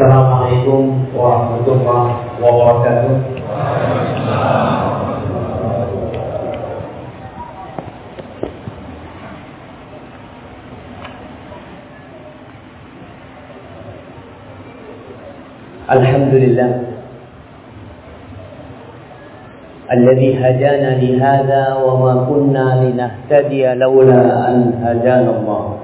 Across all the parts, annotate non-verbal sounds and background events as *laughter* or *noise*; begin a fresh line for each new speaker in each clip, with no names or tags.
Assalamualaikum warahmatullahi wabarakatuh. الحمد لله الذي هدانا لهذا وما كنا لنهتدي لولا أن هدانا الله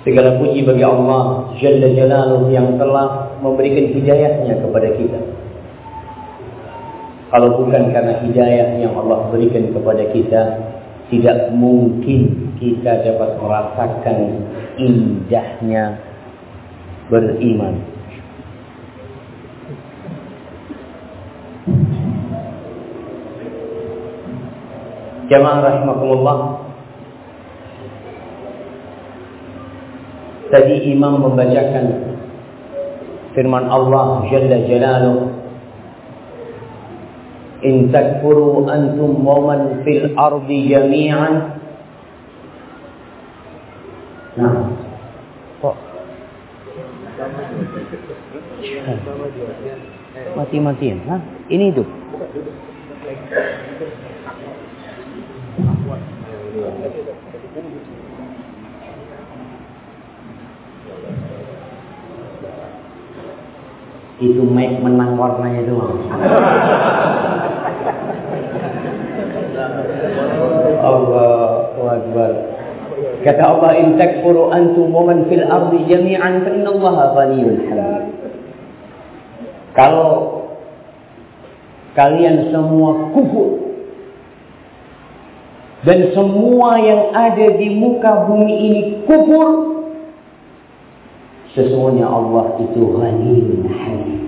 Segala puji bagi Allah Jalla Jalaluh yang telah memberikan hidayahnya kepada kita. Kalau bukan karena hidayah yang Allah berikan kepada kita, tidak mungkin kita dapat merasakan indahnya beriman. Jamaah rahimakumullah. Tadi imam membacakan firman Allah Jalla Jalaluh In takfuru antum waman fil ardi jami'an. Nah. Kok? Mati-matian Hah? Ini itu itu make menang warnanya doang. Allahu Akbar. Kata Allah, "In takfuru antum wa man fil ardi jami'an fa Allah ghaniyyun hamid." Kalau kalian semua kufur dan semua yang ada di muka bumi ini kufur, Sesungguhnya Allah itu ghaniyun halim.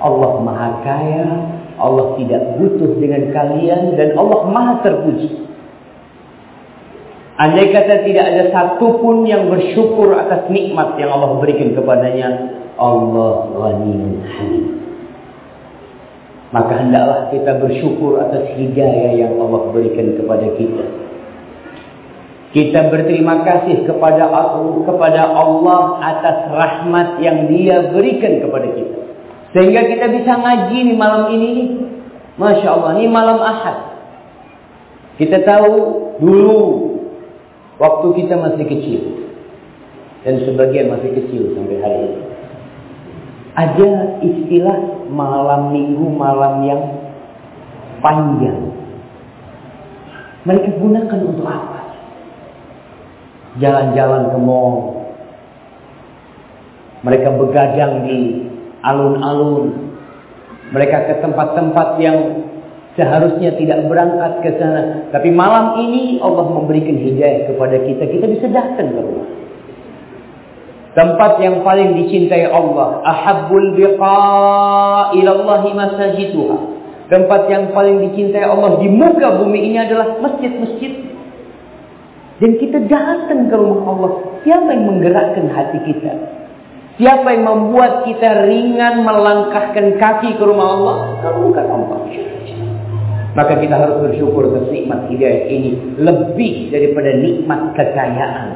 Allah maha kaya, Allah tidak butuh dengan kalian dan Allah maha terpuji. Andai kata tidak ada satupun yang bersyukur atas nikmat yang Allah berikan kepadanya, Allah ghaniyun halim. Maka hendaklah kita bersyukur atas hidayah yang Allah berikan kepada kita. Kita berterima kasih kepada Allah, kepada Allah atas rahmat yang Dia berikan kepada kita. Sehingga kita bisa ngaji di malam ini. Masya Allah, ini malam Ahad. Kita tahu dulu waktu kita masih kecil. Dan sebagian masih kecil sampai hari ini. Ada istilah malam minggu, malam yang panjang. Mereka gunakan untuk apa? Jalan-jalan ke mall. Mereka begadang di alun-alun. Mereka ke tempat-tempat yang seharusnya tidak berangkat ke sana. Tapi malam ini Allah memberikan hidayah kepada kita. Kita bisa datang ke rumah. Tempat yang paling dicintai Allah. Ahabbul biqa ilallahi masajiduha. Tempat yang paling dicintai Allah di muka bumi ini adalah masjid-masjid dan kita datang ke rumah Allah. Siapa yang menggerakkan hati kita? Siapa yang membuat kita ringan melangkahkan kaki ke rumah Allah? Kalau bukan Allah. Maka kita harus bersyukur atas nikmat hidayah ini. Lebih daripada nikmat kekayaan.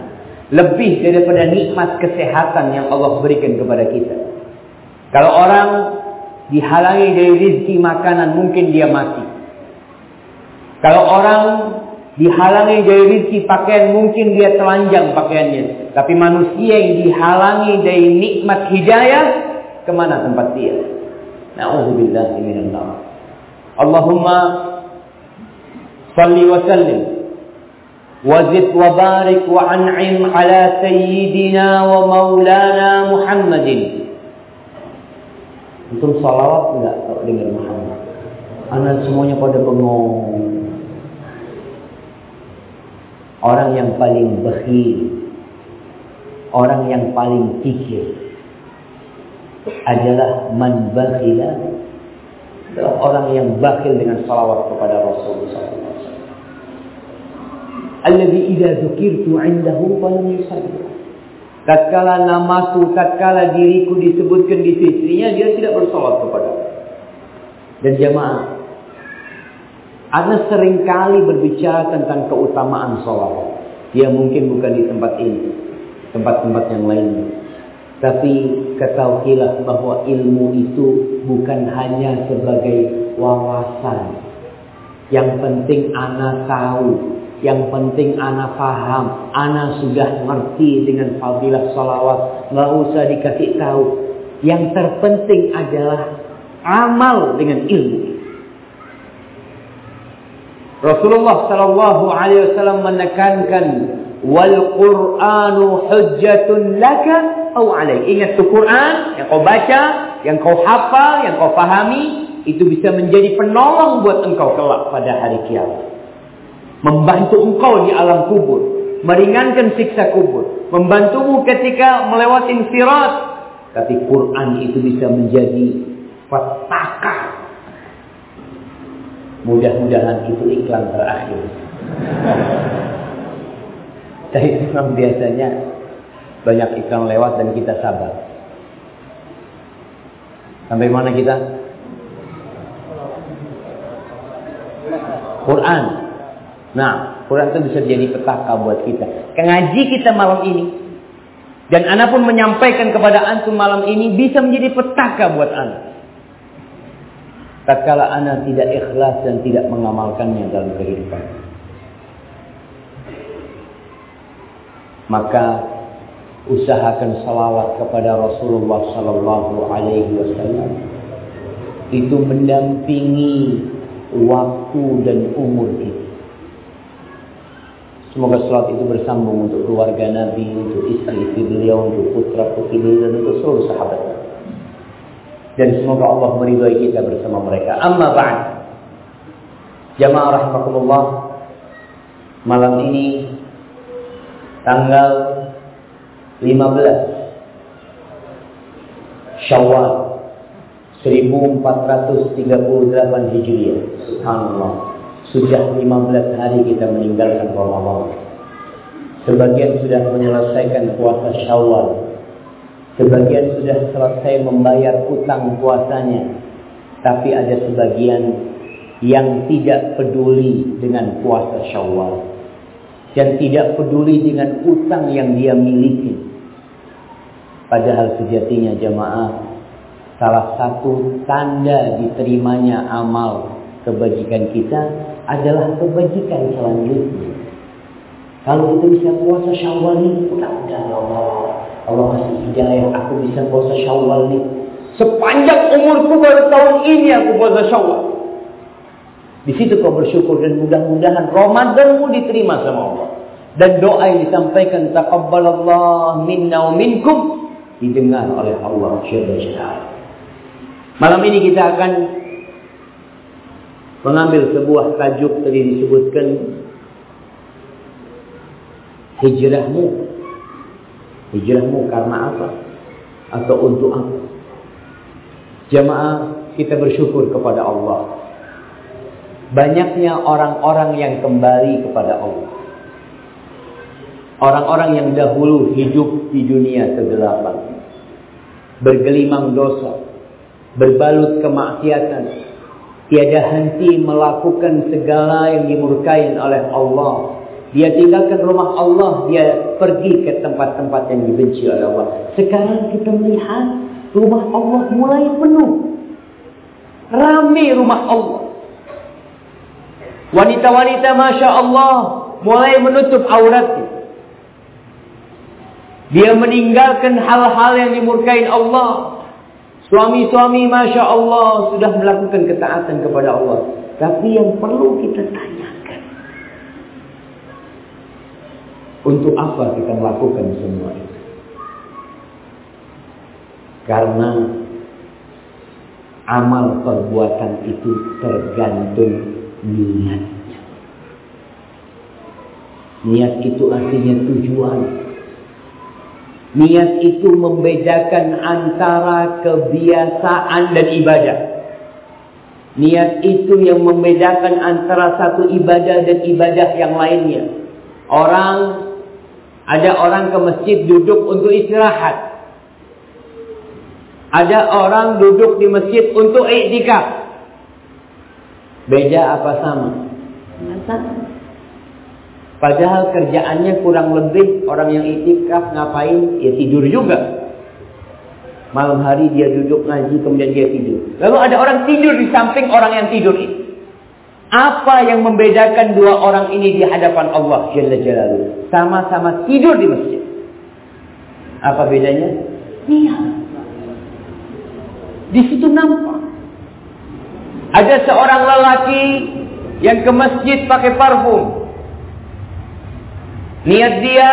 Lebih daripada nikmat kesehatan yang Allah berikan kepada kita. Kalau orang dihalangi dari rezeki makanan mungkin dia mati. Kalau orang dihalangi dari rezeki pakaian mungkin dia telanjang pakaiannya. Tapi manusia yang dihalangi dari nikmat hidayah, kemana tempat dia? Na'udzubillah minan Allahumma salli wa sallim وزد وبارك وأنعم على سيدنا ومولانا محمد Antum salawat enggak kalau dengar Muhammad? Anak semuanya pada bengong. Orang yang paling bakhil, orang yang paling pikir adalah man bakhila adalah orang yang bakhil dengan salawat kepada Rasulullah SAW. Alladhi idza dzukirtu 'indahu falam yusalli. Tatkala namaku, tatkala diriku disebutkan di sisinya, dia tidak bersolat kepada. Dan jamaah, anda sering kali berbicara tentang keutamaan sholat. Ya mungkin bukan di tempat ini. Tempat-tempat yang lainnya. Tapi ketahuilah bahwa ilmu itu bukan hanya sebagai wawasan. Yang penting anak tahu, yang penting anak paham, anak sudah ngerti dengan fadilah salawat, nggak usah dikasih tahu. Yang terpenting adalah amal dengan ilmu. Rasulullah Shallallahu Alaihi Wasallam menekankan wal Quranu hujjatun laka atau alaik. Ingat tuh Quran yang kau baca, yang kau hafal, yang kau pahami itu bisa menjadi penolong buat engkau kelak pada hari kiamat. Membantu engkau di alam kubur, meringankan siksa kubur, membantumu ketika melewati sirat. Tapi Quran itu bisa menjadi petaka Mudah-mudahan itu iklan terakhir. Tapi memang biasanya banyak iklan lewat dan kita sabar. Sampai mana kita? Quran. Nah, Quran itu bisa jadi petaka buat kita. Ngaji kita malam ini. Dan anak pun menyampaikan kepada antum malam ini bisa menjadi petaka buat anak tatkala anak tidak ikhlas dan tidak mengamalkannya dalam kehidupan. Maka usahakan salawat kepada Rasulullah Sallallahu Alaihi Wasallam itu mendampingi waktu dan umur kita. Semoga salat itu bersambung untuk keluarga Nabi, untuk istri-istri beliau, untuk putra-putri beliau, dan untuk seluruh sahabat dan semoga Allah meridhai kita bersama mereka. Amma ba'd. Jamaah rahimakumullah. Malam ini tanggal 15 Syawal 1438 Hijriah. Subhanallah. Sudah 15 hari kita meninggalkan Ramadan. Sebagian sudah menyelesaikan puasa Syawal Sebagian sudah selesai membayar utang puasanya. Tapi ada sebagian yang tidak peduli dengan puasa syawal. Dan tidak peduli dengan utang yang dia miliki. Padahal sejatinya jemaah salah satu tanda diterimanya amal kebajikan kita adalah kebajikan selanjutnya. Kalau kita bisa puasa syawal ini, mudah-mudahan ya Allah Allah kasih hidayah aku bisa puasa syawal nih. Sepanjang umurku baru tahun ini aku puasa syawal. Di situ kau bersyukur dan mudah-mudahan Ramadanmu diterima sama Allah. Dan doa yang disampaikan taqabbalallah minna wa minkum didengar oleh Allah Jalla Malam ini kita akan mengambil sebuah tajuk tadi disebutkan hijrahmu Hijrahmu karena apa? Atau untuk apa? Jamaah kita bersyukur kepada Allah. Banyaknya orang-orang yang kembali kepada Allah. Orang-orang yang dahulu hidup di dunia kegelapan. Bergelimang dosa. Berbalut kemaksiatan. Tiada henti melakukan segala yang dimurkain oleh Allah dia tinggalkan rumah Allah, dia pergi ke tempat-tempat yang dibenci oleh Allah. Sekarang kita melihat rumah Allah mulai penuh. Rame rumah Allah. Wanita-wanita Masya Allah mulai menutup auratnya. Dia meninggalkan hal-hal yang dimurkain Allah. Suami-suami Masya Allah sudah melakukan ketaatan kepada Allah. Tapi yang perlu kita tanya. Untuk apa kita melakukan semua itu? Karena amal perbuatan itu tergantung niatnya. Niat itu artinya tujuan. Niat itu membedakan antara kebiasaan dan ibadah. Niat itu yang membedakan antara satu ibadah dan ibadah yang lainnya. Orang ada orang ke masjid duduk untuk istirahat. Ada orang duduk di masjid untuk iktikaf. Beda apa sama? Padahal kerjaannya kurang lebih orang yang iktikaf ngapain? Ya tidur juga. Malam hari dia duduk ngaji kemudian dia tidur. Lalu ada orang tidur di samping orang yang tidur itu. Apa yang membedakan dua orang ini di hadapan Allah Jalla Jalaluhu? Sama-sama tidur di masjid. Apa bedanya? Niat. Di situ nampak. Ada seorang lelaki yang ke masjid pakai parfum. Niat dia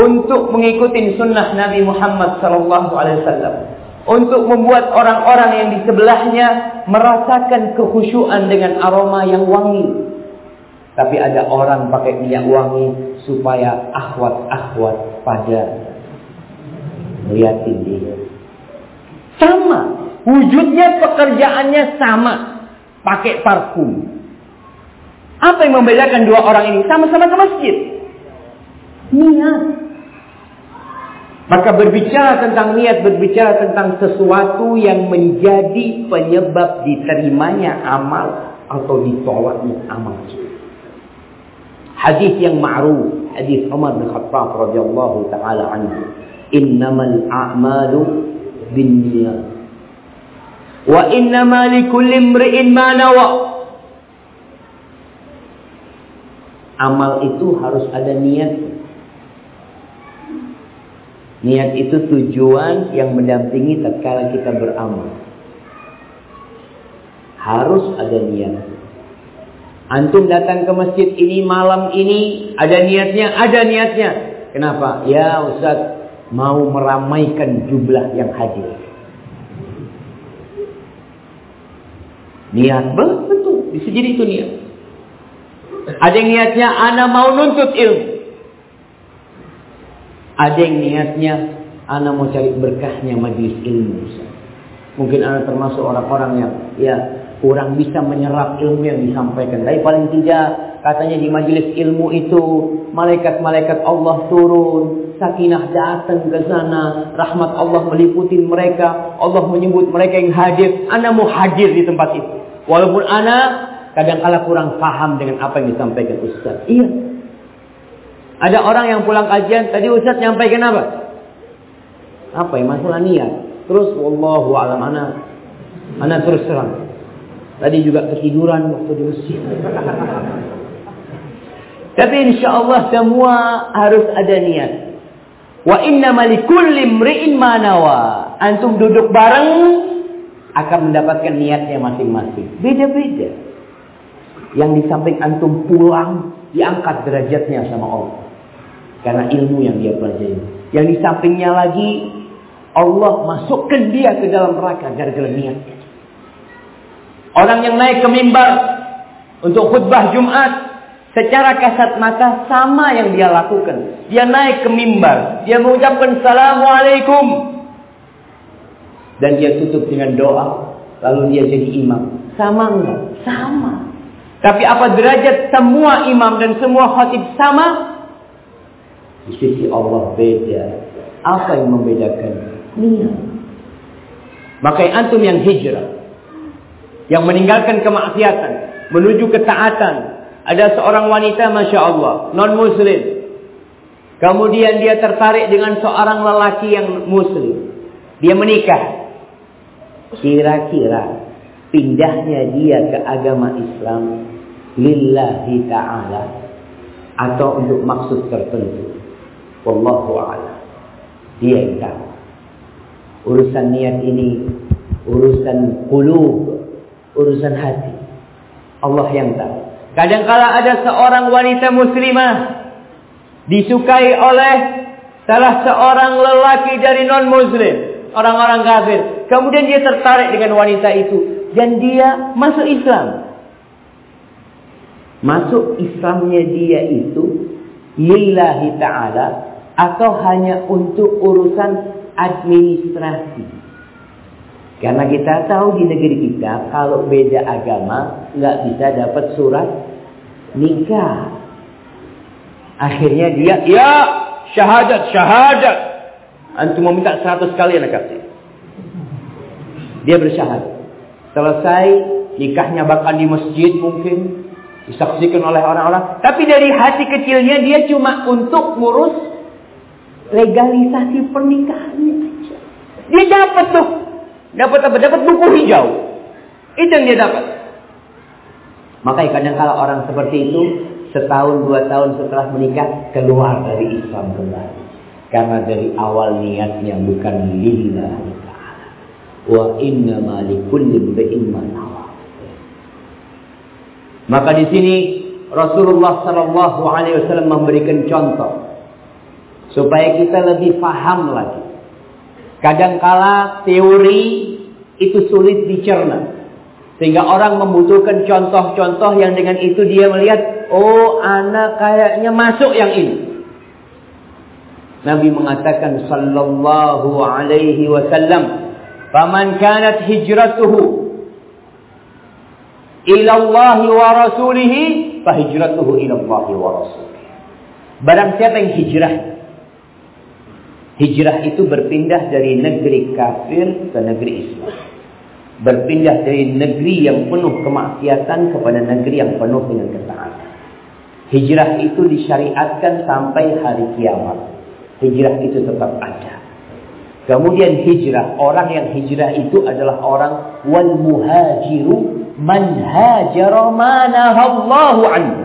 untuk mengikuti sunnah Nabi Muhammad sallallahu alaihi wasallam. Untuk membuat orang-orang yang di sebelahnya merasakan kekhusyuan dengan aroma yang wangi. Tapi ada orang pakai minyak wangi supaya akhwat-akhwat pada melihatin dia. Sama. Wujudnya pekerjaannya sama. Pakai parfum. Apa yang membedakan dua orang ini? Sama-sama ke masjid. Niat. Maka berbicara tentang niat, berbicara tentang sesuatu yang menjadi penyebab diterimanya amal atau ditolaknya amal. Hadis yang ma'ruf, hadis Umar bin Khattab radhiyallahu taala anhu. Innamal a'malu binniyat. Wa innama likulli imri'in ma nawa. Amal itu harus ada niat. Niat itu tujuan yang mendampingi tatkala kita beramal. Harus ada niat. Antum datang ke masjid ini malam ini ada niatnya, ada niatnya. Kenapa? Ya Ustaz, mau meramaikan jumlah yang hadir. Niat betul, bisa jadi itu niat. Ada niatnya ana mau nuntut ilmu. Ada yang niatnya ana mau cari berkahnya majlis ilmu. Mungkin ana termasuk orang-orang yang ya kurang bisa menyerap ilmu yang disampaikan. Tapi paling tidak katanya di majlis ilmu itu malaikat-malaikat Allah turun, sakinah datang ke sana, rahmat Allah meliputi mereka, Allah menyebut mereka yang hadir. Ana mau hadir di tempat itu. Walaupun ana kadang kala kurang paham dengan apa yang disampaikan Ustaz. Iya, ada orang yang pulang kajian, tadi Ustaz nyampaikan apa? Apa ya masalah niat. Terus wallahu alam ana ana terus terang. Tadi juga ketiduran waktu di masjid. Tapi insya Allah semua harus ada niat. Wa inna malikulli imri'in manawa. Antum duduk bareng akan mendapatkan niatnya masing-masing. Beda-beda. Yang di samping antum pulang diangkat derajatnya sama Allah. Karena ilmu yang dia pelajari. Yang di sampingnya lagi Allah masukkan dia ke dalam neraka gara-gara niatnya. Orang yang naik ke mimbar untuk khutbah Jumat secara kasat mata sama yang dia lakukan. Dia naik ke mimbar, dia mengucapkan Assalamualaikum. Dan dia tutup dengan doa, lalu dia jadi imam. Sama enggak? Sama. Tapi apa derajat semua imam dan semua khatib sama? Di sisi Allah beda. Apa yang membedakan? Niat. Maka antum yang hijrah. Yang meninggalkan kemaksiatan. Menuju ketaatan. Ada seorang wanita Masya Allah. Non muslim. Kemudian dia tertarik dengan seorang lelaki yang muslim. Dia menikah. Kira-kira pindahnya dia ke agama Islam lillahi ta'ala atau untuk maksud tertentu. Wallahu a'lam. Dia yang tahu. Urusan niat ini urusan qulub, urusan hati. Allah yang tahu. Kadangkala ada seorang wanita muslimah disukai oleh salah seorang lelaki dari non-muslim, orang-orang kafir. Kemudian dia tertarik dengan wanita itu dan dia masuk Islam. Masuk Islamnya dia itu lillahi ta'ala atau hanya untuk urusan administrasi. Karena kita tahu di negeri kita kalau beda agama nggak bisa dapat surat nikah. Akhirnya dia ya syahadat syahadat. Antum mau minta 100 kali anak kasih. Dia bersyahadat. Selesai nikahnya bahkan di masjid mungkin disaksikan oleh orang-orang. Tapi dari hati kecilnya dia cuma untuk ngurus legalisasi pernikahannya aja. Dia dapat tuh. Dapat apa? Dapat buku hijau. Itu yang dia dapat. Makanya kadang kala orang seperti itu setahun dua tahun setelah menikah keluar dari Islam kembali. Karena dari awal niatnya bukan lillah ta'ala. Wa inna ma likulli Maka di sini Rasulullah sallallahu alaihi wasallam memberikan contoh supaya kita lebih paham lagi. Kadangkala teori itu sulit dicerna. Sehingga orang membutuhkan contoh-contoh yang dengan itu dia melihat, oh anak kayaknya masuk yang ini. Nabi mengatakan sallallahu alaihi wasallam, "Faman kanat hijratuhu ila Allah wa rasulih, fa hijratuhu ila Allah wa rasulih." Barang siapa yang hijrah Hijrah itu berpindah dari negeri kafir ke negeri Islam berpindah dari negeri yang penuh kemaksiatan kepada negeri yang penuh dengan ketaatan. Hijrah itu disyariatkan sampai hari kiamat. Hijrah itu tetap ada. Kemudian hijrah, orang yang hijrah itu adalah orang wal muhajiru man hajara manahallahu anhu.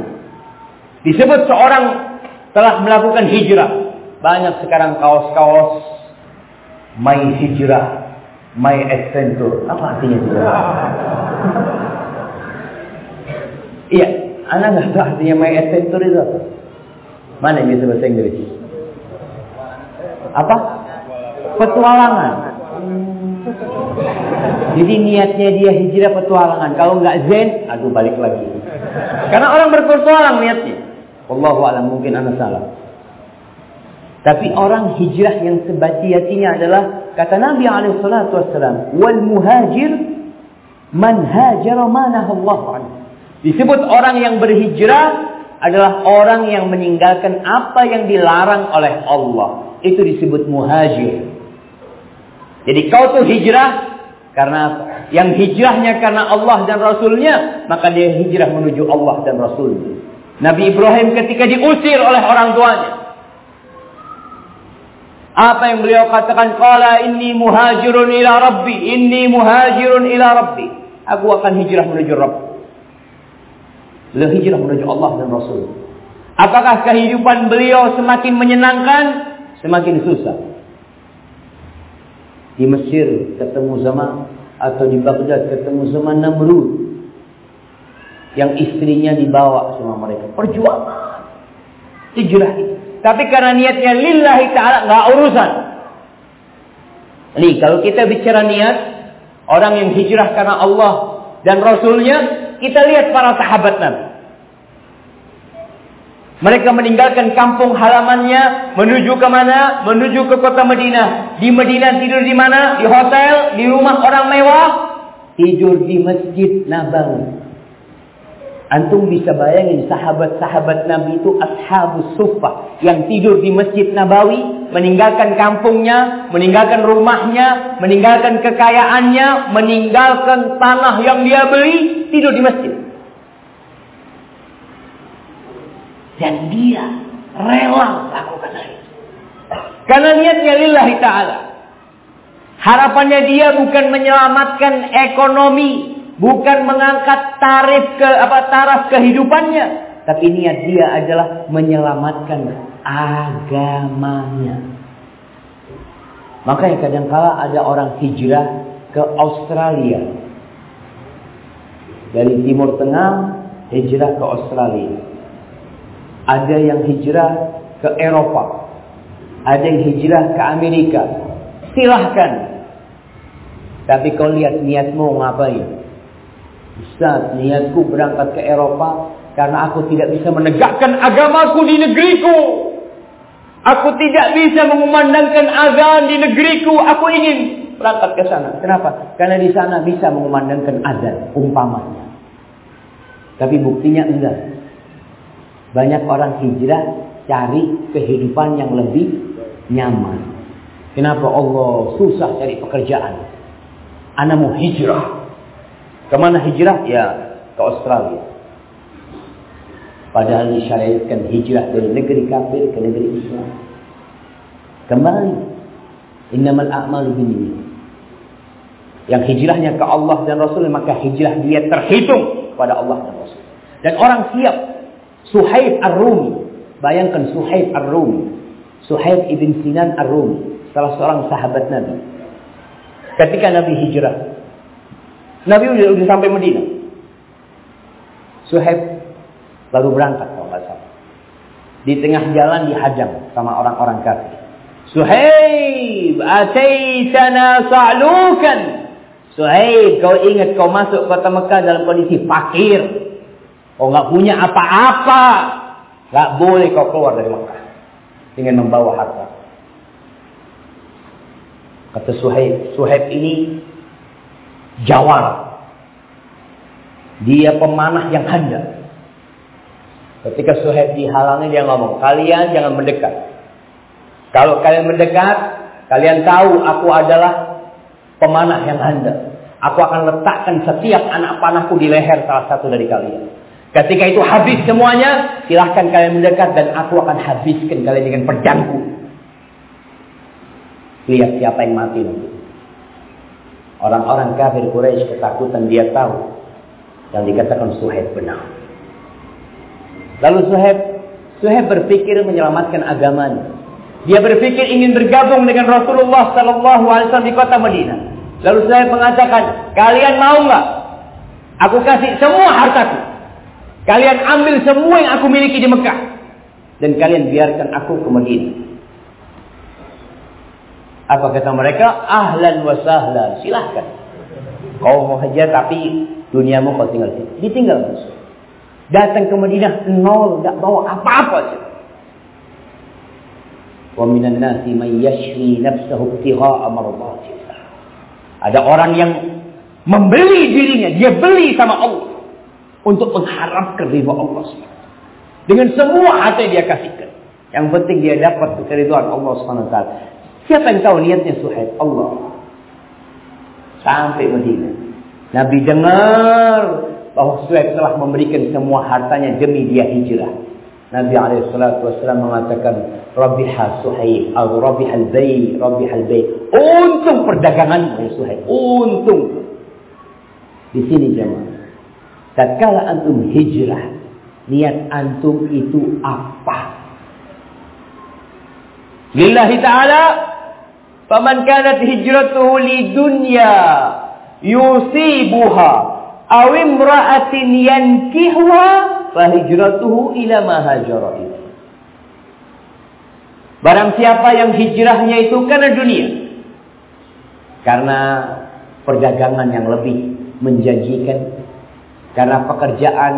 Disebut seorang telah melakukan hijrah. Banyak sekarang kaos-kaos main hijrah My Adventure. Apa artinya itu? *laughs* Iya, anak nggak tahu artinya My Adventure itu apa. Mana yang bisa bahasa Inggris? Apa? Petualangan. Jadi niatnya dia hijrah petualangan. Kalau nggak zen, aduh balik lagi. Karena orang berpetualang niatnya. Allahu alam mungkin anak salah. Tapi orang hijrah yang sebati-hatinya adalah Kata Nabi alaihi salatu wassalam, "Wal muhajir man hajara Allah Disebut orang yang berhijrah adalah orang yang meninggalkan apa yang dilarang oleh Allah. Itu disebut muhajir. Jadi kau tuh hijrah karena yang hijrahnya karena Allah dan Rasulnya, maka dia hijrah menuju Allah dan Rasulnya. Nabi Ibrahim ketika diusir oleh orang tuanya, apa yang beliau katakan? Qala inni muhajirun ila rabbi. Inni muhajirun ila rabbi. Aku akan hijrah menuju Rabb. Beliau hijrah menuju Allah dan Rasul. Apakah kehidupan beliau semakin menyenangkan? Semakin susah. Di Mesir ketemu sama atau di Baghdad ketemu sama Namrud yang istrinya dibawa sama mereka. Perjuangan. Hijrah itu. Tapi karena niatnya lillahi ta'ala nggak urusan. Nih, kalau kita bicara niat, orang yang hijrah karena Allah dan Rasulnya, kita lihat para sahabat Nabi. Mereka meninggalkan kampung halamannya, menuju ke mana? Menuju ke kota Madinah. Di Madinah tidur di mana? Di hotel, di rumah orang mewah, tidur di Masjid Nabawi. Antum bisa bayangin sahabat-sahabat Nabi itu ashabus suffah yang tidur di Masjid Nabawi, meninggalkan kampungnya, meninggalkan rumahnya, meninggalkan kekayaannya, meninggalkan tanah yang dia beli, tidur di masjid. Dan dia rela lakukan itu. Karena niatnya lillahi ta'ala. Harapannya dia bukan menyelamatkan ekonomi bukan mengangkat tarif ke apa taraf kehidupannya, tapi niat dia adalah menyelamatkan agamanya. Makanya kadangkala ada orang hijrah ke Australia. Dari Timur Tengah hijrah ke Australia. Ada yang hijrah ke Eropa. Ada yang hijrah ke Amerika. Silahkan. Tapi kau lihat niatmu ngapain? Ustaz, niatku berangkat ke Eropa karena aku tidak bisa menegakkan agamaku di negeriku. Aku tidak bisa mengumandangkan azan di negeriku. Aku ingin berangkat ke sana. Kenapa? Karena di sana bisa mengumandangkan azan, umpamanya. Tapi buktinya enggak. Banyak orang hijrah cari kehidupan yang lebih nyaman. Kenapa Allah susah cari pekerjaan? Anak mau hijrah. Ke mana hijrah? Ya ke Australia. Padahal disyariatkan hijrah dari negeri kafir ke negeri Islam. Kembali. Innamal a'malu binniyat. Yang hijrahnya ke Allah dan Rasul maka hijrah dia terhitung pada Allah dan Rasul. Dan orang siap. Suhaib Ar-Rumi. Bayangkan Suhaib Ar-Rumi. Suhaib ibn Sinan Ar-Rumi. Salah seorang sahabat Nabi. Ketika Nabi hijrah. Nabi sudah, sudah sampai Medina. Suhaib baru berangkat kalau nggak salah. Di tengah jalan dihadang sama orang-orang kafir. Suhaib, ataitana sa'lukan. Suhaib, kau ingat kau masuk kota Mekah dalam kondisi fakir. Kau nggak punya apa-apa. Nggak boleh kau keluar dari Mekah. Dengan membawa harta. Kata Suhaib, Suhaib ini jawar. Dia pemanah yang handal. Ketika Suhaib dihalangi dia ngomong, kalian jangan mendekat. Kalau kalian mendekat, kalian tahu aku adalah pemanah yang handal. Aku akan letakkan setiap anak panahku di leher salah satu dari kalian. Ketika itu habis semuanya, silahkan kalian mendekat dan aku akan habiskan kalian dengan pedangku. Lihat siapa yang mati nanti. Orang-orang kafir Quraisy ketakutan dia tahu yang dikatakan Suhaib benar. Lalu Suhaib, Suhaib berpikir menyelamatkan agamanya. Dia berpikir ingin bergabung dengan Rasulullah Sallallahu Alaihi Wasallam di kota Madinah. Lalu Suhaib mengatakan, kalian mau nggak? Aku kasih semua hartaku. Kalian ambil semua yang aku miliki di Mekah. Dan kalian biarkan aku ke Madinah. Apa kata mereka? Ahlan wa sahlan. Silahkan. Kau mau hajar tapi duniamu kau tinggal. Ditinggal. Datang ke Madinah nol, tidak bawa apa-apa Wa minan nasi man yashri nafsahu ibtigha'a mardatillah. Ada orang yang membeli dirinya, dia beli sama Allah untuk mengharapkan ridha Allah Dengan semua hati dia kasihkan. Yang penting dia dapat keridhaan Allah SWT. Siapa yang tahu niatnya Suhaib? Allah. Sampai Madinah. Nabi dengar bahwa Suhaib telah memberikan semua hartanya demi dia hijrah. Nabi SAW mengatakan, Rabiha Suhaib, atau Rabiha al-Bay, Rabiha al-Bay. Untung perdagangan ya Suhaib, untung. Di sini jemaah. Tatkala antum hijrah, niat antum itu apa? Lillahi ta'ala, faman kanat hijratuhu li dunya yusibuha aw imra'atin yankihwa fahijratuhu ila ma hajara Barang siapa yang hijrahnya itu karena dunia. Karena perdagangan yang lebih menjanjikan. Karena pekerjaan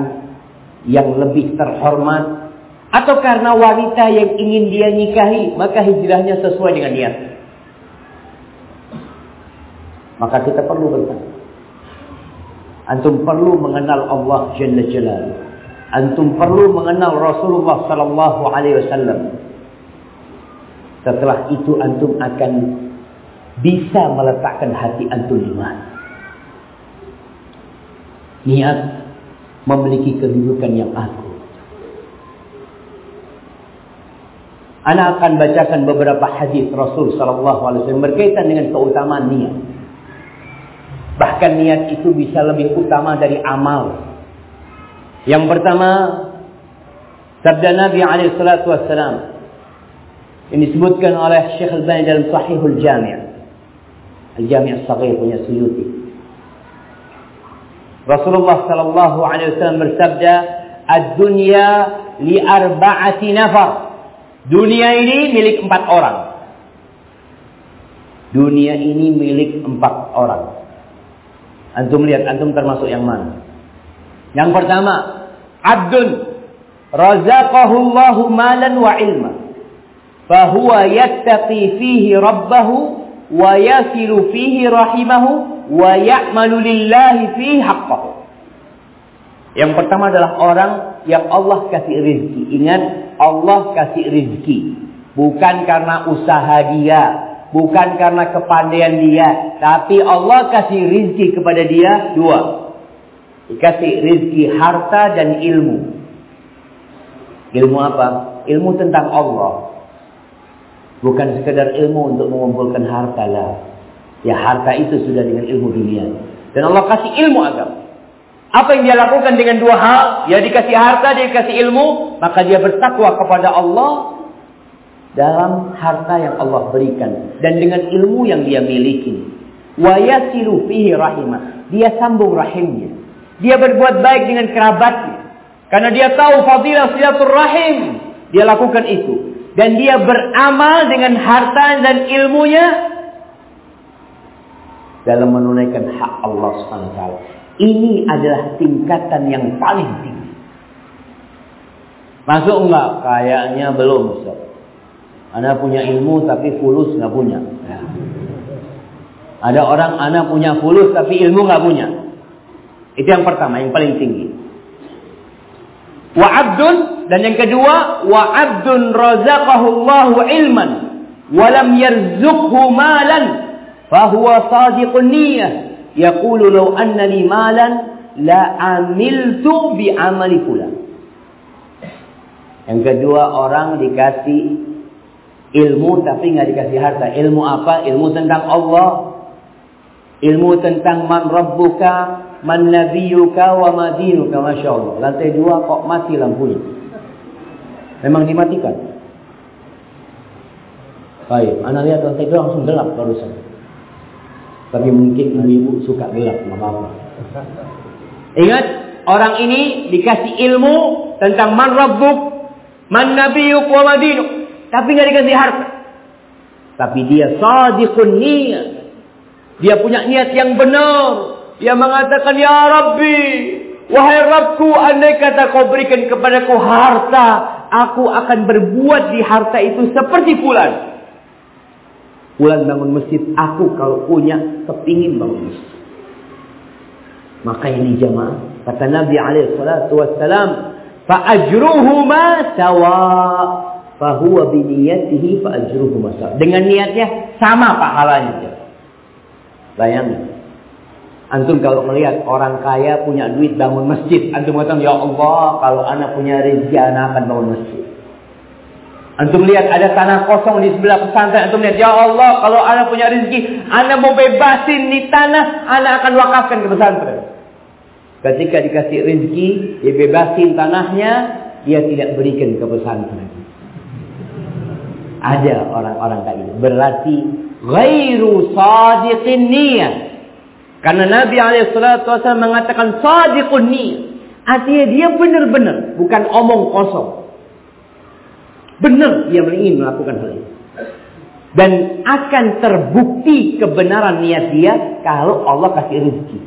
yang lebih terhormat. Atau karena wanita yang ingin dia nikahi. Maka hijrahnya sesuai dengan niat. Maka kita perlu bertanya. Antum perlu mengenal Allah Jalla Jalaluh. Antum perlu mengenal Rasulullah sallallahu alaihi wasallam. Setelah itu antum akan bisa meletakkan hati antum di mana. Niat memiliki kedudukan yang agung. Ana akan bacakan beberapa hadis Rasul sallallahu alaihi wasallam berkaitan dengan keutamaan niat. Bahkan niat itu bisa lebih utama dari amal. Yang pertama, sabda Nabi alaihi salatu wassalam. Ini disebutkan oleh Syekh Al-Bani dalam Sahihul Jami'. Al-Jami' As-Saghir punya Suyuti. Rasulullah sallallahu alaihi wasallam bersabda, "Ad-dunya li arba'ati nafar." Dunia ini milik empat orang. Dunia ini milik empat orang. Antum lihat, antum termasuk yang mana? Yang pertama, abdun razaqahu Allahu malan wa ilma. Fahuwa yattaqi fihi rabbahu wa yasilu fihi rahimahu wa ya'malu lillahi fihi haqqahu. Yang pertama adalah orang yang Allah kasih rizki. Ingat, Allah kasih rizki. Bukan karena usaha dia, Bukan karena kepandaian dia. Tapi Allah kasih rizki kepada dia dua. Dikasih rizki harta dan ilmu. Ilmu apa? Ilmu tentang Allah. Bukan sekedar ilmu untuk mengumpulkan harta lah. Ya harta itu sudah dengan ilmu dunia. Dan Allah kasih ilmu agama. Apa yang dia lakukan dengan dua hal? Ya dikasih harta, dia dikasih ilmu. Maka dia bertakwa kepada Allah. Dalam harta yang Allah berikan. Dan dengan ilmu yang dia miliki. Wa yasilu fihi rahimah. Dia sambung rahimnya. Dia berbuat baik dengan kerabatnya. Karena dia tahu fadilah silaturahim. Dia lakukan itu dan dia beramal dengan harta dan ilmunya dalam menunaikan hak Allah SWT. Ini adalah tingkatan yang paling tinggi. Masuk enggak? Kayaknya belum. Ustaz. Anda punya ilmu tapi fulus nggak punya. Ya. Ada orang anak punya fulus tapi ilmu nggak punya. Itu yang pertama, yang paling tinggi. Wa abdun dan yang kedua wa abdun razaqahu Allahu ilman wa lam yarzuqhu malan fa huwa sadiqun niyyah yaqulu law anna li malan la amiltu bi amali fulan. Yang kedua orang dikasih ilmu tapi nggak dikasih harta. Ilmu apa? Ilmu tentang Allah. Ilmu tentang man rabbuka, man nabiyuka wa madinuka Masya Allah. Lantai dua kok mati lampunya. Memang dimatikan. Baik, anak lihat lantai dua langsung gelap barusan. Tapi mungkin ibu-ibu suka gelap, nggak apa-apa. Ingat, orang ini dikasih ilmu tentang man rabbuk, man nabiyuk wa madinuk. Tapi nggak dikasih harta. Tapi dia sadiqun niat. Dia punya niat yang benar. Dia mengatakan, Ya Rabbi, wahai Rabbku, andai kata kau berikan kepadaku harta, aku akan berbuat di harta itu seperti bulan. Bulan bangun masjid, aku kalau punya kepingin bangun masjid. Maka ini jamaah, kata Nabi alaihi salatu wassalam, sawa fahuwa biniyatihi fa'ajruhuma sawa. Dengan niatnya sama pahalanya. Bayangkan. Antum kalau melihat orang kaya punya duit bangun masjid, antum katakan ya Allah, kalau anak punya rezeki anak akan bangun masjid. Antum lihat ada tanah kosong di sebelah pesantren, antum lihat ya Allah, kalau anak punya rezeki, anak mau bebasin di tanah, anak akan wakafkan ke pesantren. Ketika dikasih rezeki, dia bebasin tanahnya, dia tidak berikan ke pesantren. Ada orang-orang kayak gitu. Berarti ghairu sadiqin niyah. Karena Nabi SAW mengatakan sadiqun niyah. Artinya dia benar-benar, bukan omong kosong. Benar dia ingin melakukan hal ini. Dan akan terbukti kebenaran niat dia kalau Allah kasih rezeki.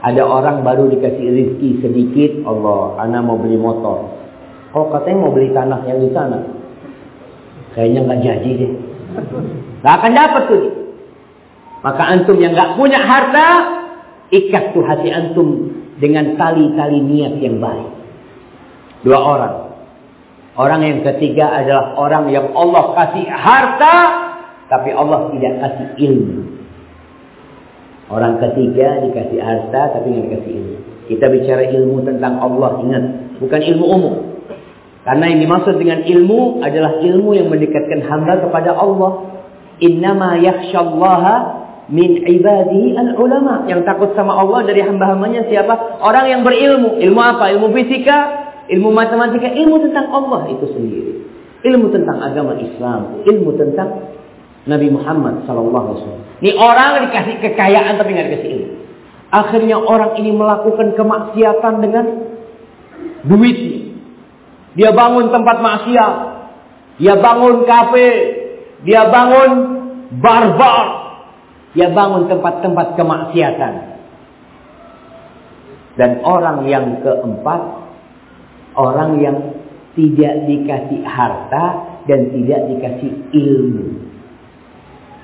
Ada orang baru dikasih rezeki sedikit, Allah, anak mau beli motor. Kok katanya mau beli tanah yang di sana? Kayaknya nggak jadi deh. Gak akan dapat tuh. Maka antum yang nggak punya harta, ikat tuh hati antum dengan tali-tali niat yang baik. Dua orang. Orang yang ketiga adalah orang yang Allah kasih harta, tapi Allah tidak kasih ilmu. Orang ketiga dikasih harta, tapi tidak dikasih ilmu. Kita bicara ilmu tentang Allah, ingat. Bukan ilmu umum. Karena yang dimaksud dengan ilmu adalah ilmu yang mendekatkan hamba kepada Allah. Innama yakhshallaha min ibadihi al-ulama. Yang takut sama Allah dari hamba-hambanya siapa? Orang yang berilmu. Ilmu apa? Ilmu fisika, ilmu matematika, ilmu tentang Allah itu sendiri. Ilmu tentang agama Islam, ilmu tentang Nabi Muhammad sallallahu alaihi wasallam. Ini orang dikasih kekayaan tapi nggak dikasih ilmu. Akhirnya orang ini melakukan kemaksiatan dengan duit. Dia bangun tempat maksiat. Dia bangun kafe. Dia bangun bar-bar. Dia bangun tempat-tempat kemaksiatan. Dan orang yang keempat, orang yang tidak dikasih harta dan tidak dikasih ilmu.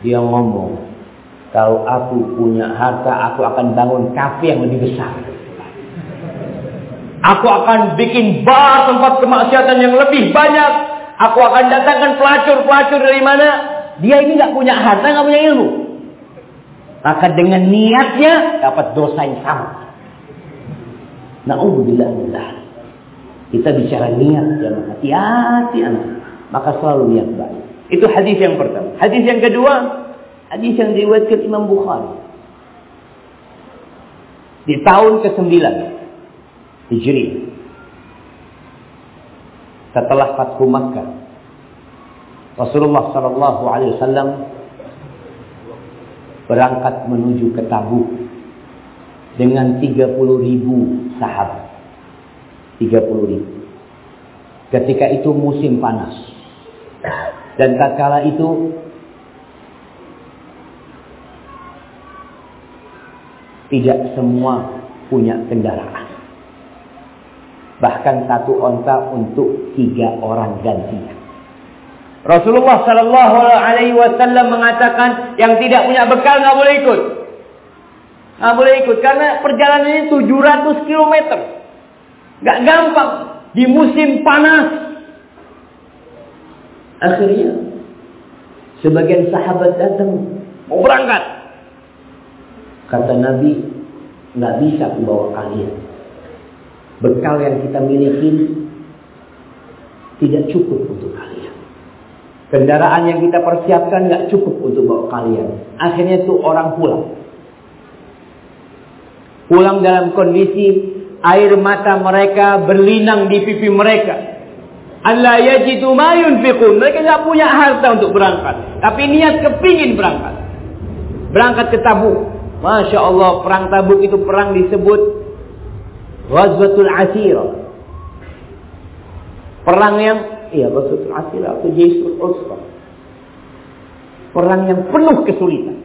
Dia ngomong, kalau aku punya harta, aku akan bangun kafe yang lebih besar. Aku akan bikin bar tempat kemaksiatan yang lebih banyak. Aku akan datangkan pelacur-pelacur dari mana? Dia ini nggak punya harta, nggak punya ilmu. Maka dengan niatnya dapat dosa yang sama. Na'udzubillah Kita bicara niat ya hati-hati maka selalu niat baik. Itu hadis yang pertama. Hadis yang kedua, hadis yang diriwayatkan Imam Bukhari. Di tahun ke-9 Hijri. Setelah Fathu Makkah. Rasulullah sallallahu alaihi wasallam berangkat menuju ke Tabuk dengan 30 ribu sahabat. 30 ribu. Ketika itu musim panas. Dan tak kala itu tidak semua punya kendaraan. Bahkan satu onta untuk tiga orang gantian. Rasulullah Sallallahu Alaihi Wasallam mengatakan yang tidak punya bekal nggak boleh ikut. Nggak boleh ikut karena perjalanan ini 700 km. Gak gampang di musim panas. Akhirnya sebagian sahabat datang mau berangkat. Kata Nabi, nggak bisa membawa kalian. Bekal yang kita miliki tidak cukup untuk kalian. Kendaraan yang kita persiapkan nggak cukup untuk bawa kalian. Akhirnya itu orang pulang. Pulang dalam kondisi air mata mereka berlinang di pipi mereka. Allah yajidu ma yunfiqun. Mereka nggak punya harta untuk berangkat, tapi niat kepingin berangkat. Berangkat ke Tabuk. Masya Allah, perang Tabuk itu perang disebut Ghazwatul Asira. Perang yang Iya, Rasul Asir atau Yesus Usra. Perang yang penuh kesulitan.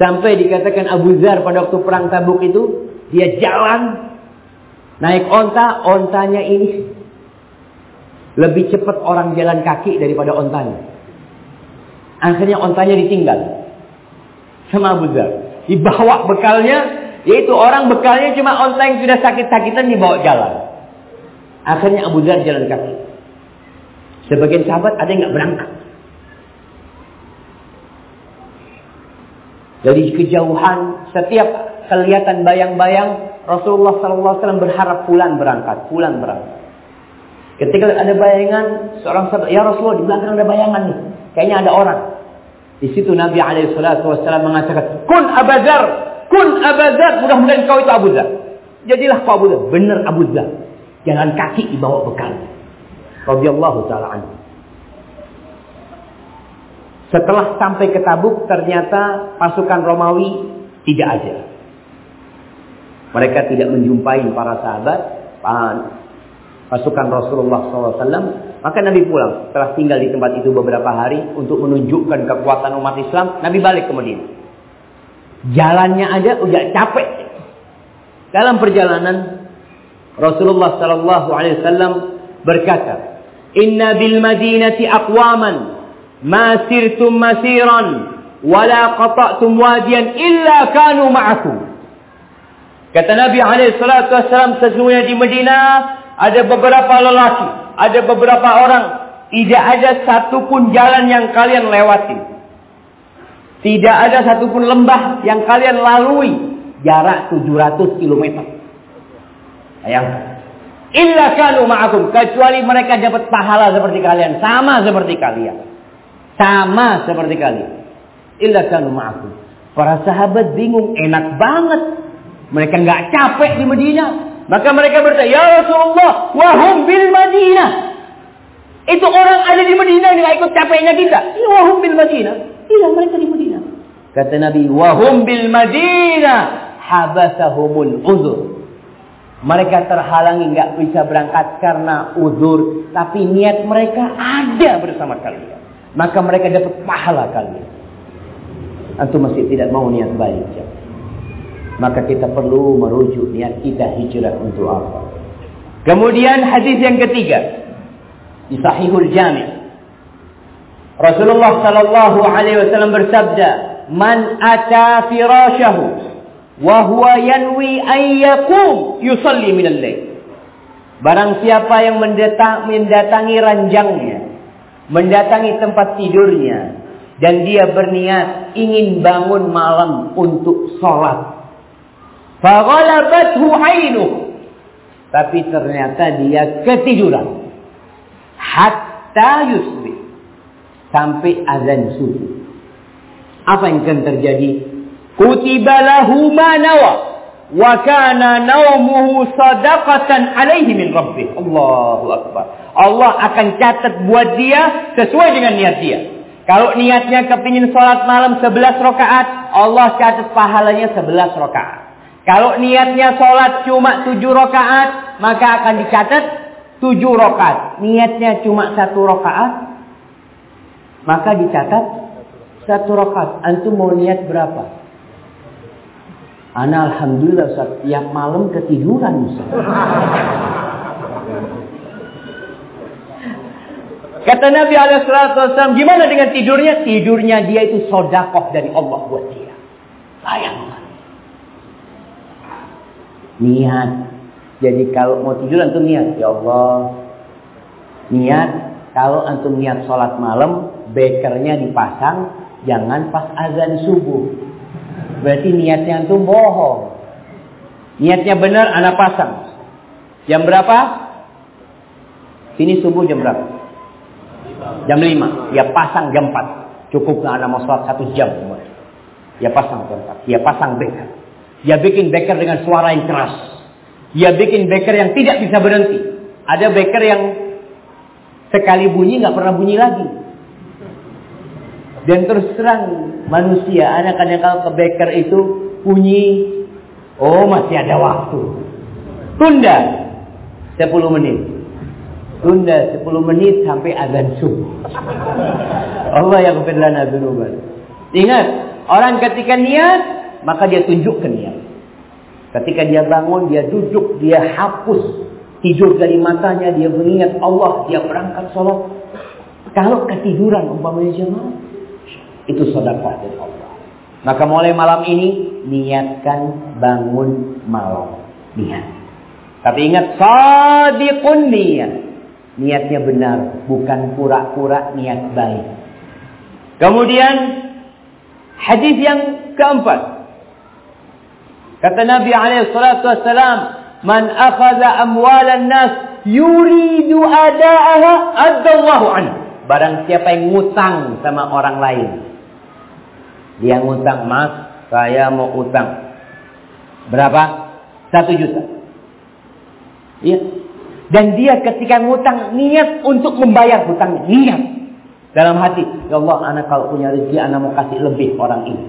Sampai dikatakan Abu Zar pada waktu perang Tabuk itu, dia jalan naik onta, ontanya ini lebih cepat orang jalan kaki daripada ontanya. Akhirnya ontanya ditinggal sama Abu Zar. Dibawa bekalnya, yaitu orang bekalnya cuma onta yang sudah sakit-sakitan dibawa jalan. Akhirnya Abu Zar jalan kaki. Sebagian sahabat ada yang nggak berangkat. Dari kejauhan setiap kelihatan bayang-bayang Rasulullah SAW berharap pulang berangkat, pulang berangkat. Ketika ada bayangan seorang sahabat, ya Rasulullah di belakang ada bayangan nih, kayaknya ada orang. Di situ Nabi SAW mengatakan, kun abazar, kun abazar, mudah-mudahan kau itu Abu Dhar. Jadilah kau Abu Dhar, benar Abu Dhar. Jalan kaki dibawa bekal radhiyallahu taala anhu. Setelah sampai ke Tabuk ternyata pasukan Romawi tidak ada. Mereka tidak menjumpai para sahabat, pasukan Rasulullah SAW. Maka Nabi pulang. Setelah tinggal di tempat itu beberapa hari untuk menunjukkan kekuatan umat Islam, Nabi balik ke Madinah. Jalannya aja udah capek. Dalam perjalanan Rasulullah SAW berkata, Inna bil madinati aqwaman ma sirtum masiran wala qata'tum wadiyan illa kanu ma'akum. Kata Nabi alaihi salatu wasallam sesungguhnya di Madinah ada beberapa lelaki, ada beberapa orang, tidak ada satupun jalan yang kalian lewati. Tidak ada satupun lembah yang kalian lalui jarak 700 km. Bayangkan. Illa kanu ma'akum. Kecuali mereka dapat pahala seperti kalian. Sama seperti kalian. Sama seperti kalian. Illa kanu ma'akum. Para sahabat bingung. Enak banget. Mereka nggak capek di Madinah. Maka mereka bertanya, Ya Rasulullah, wahum bil Madinah. Itu orang ada di Madinah nggak ikut capeknya kita. Ya wahum bil Madinah. Iya mereka di Madinah. Kata Nabi, wahum bil Madinah habasahumul uzur. Mereka terhalangi nggak bisa berangkat karena uzur, tapi niat mereka ada bersama kalian. Maka mereka dapat pahala kalian. Antum masih tidak mau niat baik. Ya? Maka kita perlu merujuk niat kita hijrah untuk apa. Kemudian hadis yang ketiga di Sahihul Jami. Rasulullah sallallahu alaihi wasallam bersabda, "Man ata firasyahu Wahwa yanwi ayyakum yusalli minal layl. Barang siapa yang mendatang, mendatangi ranjangnya, mendatangi tempat tidurnya, dan dia berniat ingin bangun malam untuk sholat. Faghalabathu ainuh. Tapi ternyata dia ketiduran. Hatta yusbih. Sampai azan subuh. Apa yang akan terjadi? Kutiba lahu ma nawa wa kana naumuhu sadaqatan alaihi min rabbih. Allahu akbar. Allah akan catat buat dia sesuai dengan niat dia. Kalau niatnya kepingin sholat malam 11 rakaat, Allah catat pahalanya 11 rakaat. Kalau niatnya sholat cuma 7 rakaat, maka akan dicatat 7 rakaat. Niatnya cuma satu rakaat, maka dicatat satu rakaat. Antum mau niat berapa? Ana alhamdulillah setiap malam ketiduran Ustaz. Kata Nabi Alaihissalam, gimana dengan tidurnya? Tidurnya dia itu sodakoh dari Allah buat dia. Bayangkan. Niat. Jadi kalau mau tidur antum niat, ya Allah. Niat, kalau antum niat sholat malam, bekernya dipasang, jangan pas azan subuh. Berarti niatnya antum bohong. Niatnya benar, anak pasang. Jam berapa? Sini subuh jam berapa? Jam 5. Dia pasang jam 4. Cukup anak mau sholat satu jam. Dia pasang jam 4. Dia pasang beker. Dia bikin beker dengan suara yang keras. Dia bikin beker yang tidak bisa berhenti. Ada beker yang sekali bunyi nggak pernah bunyi lagi. Dan terus terang manusia anak-anak kalau ke beker itu bunyi. Oh masih ada waktu. Tunda 10 menit. Tunda 10 menit sampai azan subuh. Allah yang lana dzunuban. Ingat, orang ketika niat, maka dia tunjukkan niat. Ketika dia bangun, dia duduk, dia hapus tidur dari matanya, dia mengingat Allah, dia berangkat sholat. Kalau ketiduran umpamanya jemaah, itu sedekah dari Allah. Maka mulai malam ini, niatkan bangun malam. Niat. Tapi ingat, sadiqun niat. Niatnya benar, bukan pura-pura niat baik. Kemudian hadis yang keempat. Kata Nabi alaihi salatu "Man akhadha amwalan nas yuridu ada'aha adallahu anhu." Barang siapa yang ngutang sama orang lain. Dia ngutang, "Mas, saya mau utang." Berapa? Satu juta. Iya, dan dia ketika ngutang niat untuk membayar hutang niat dalam hati. Ya Allah, anak kalau punya rezeki anak mau kasih lebih orang ini.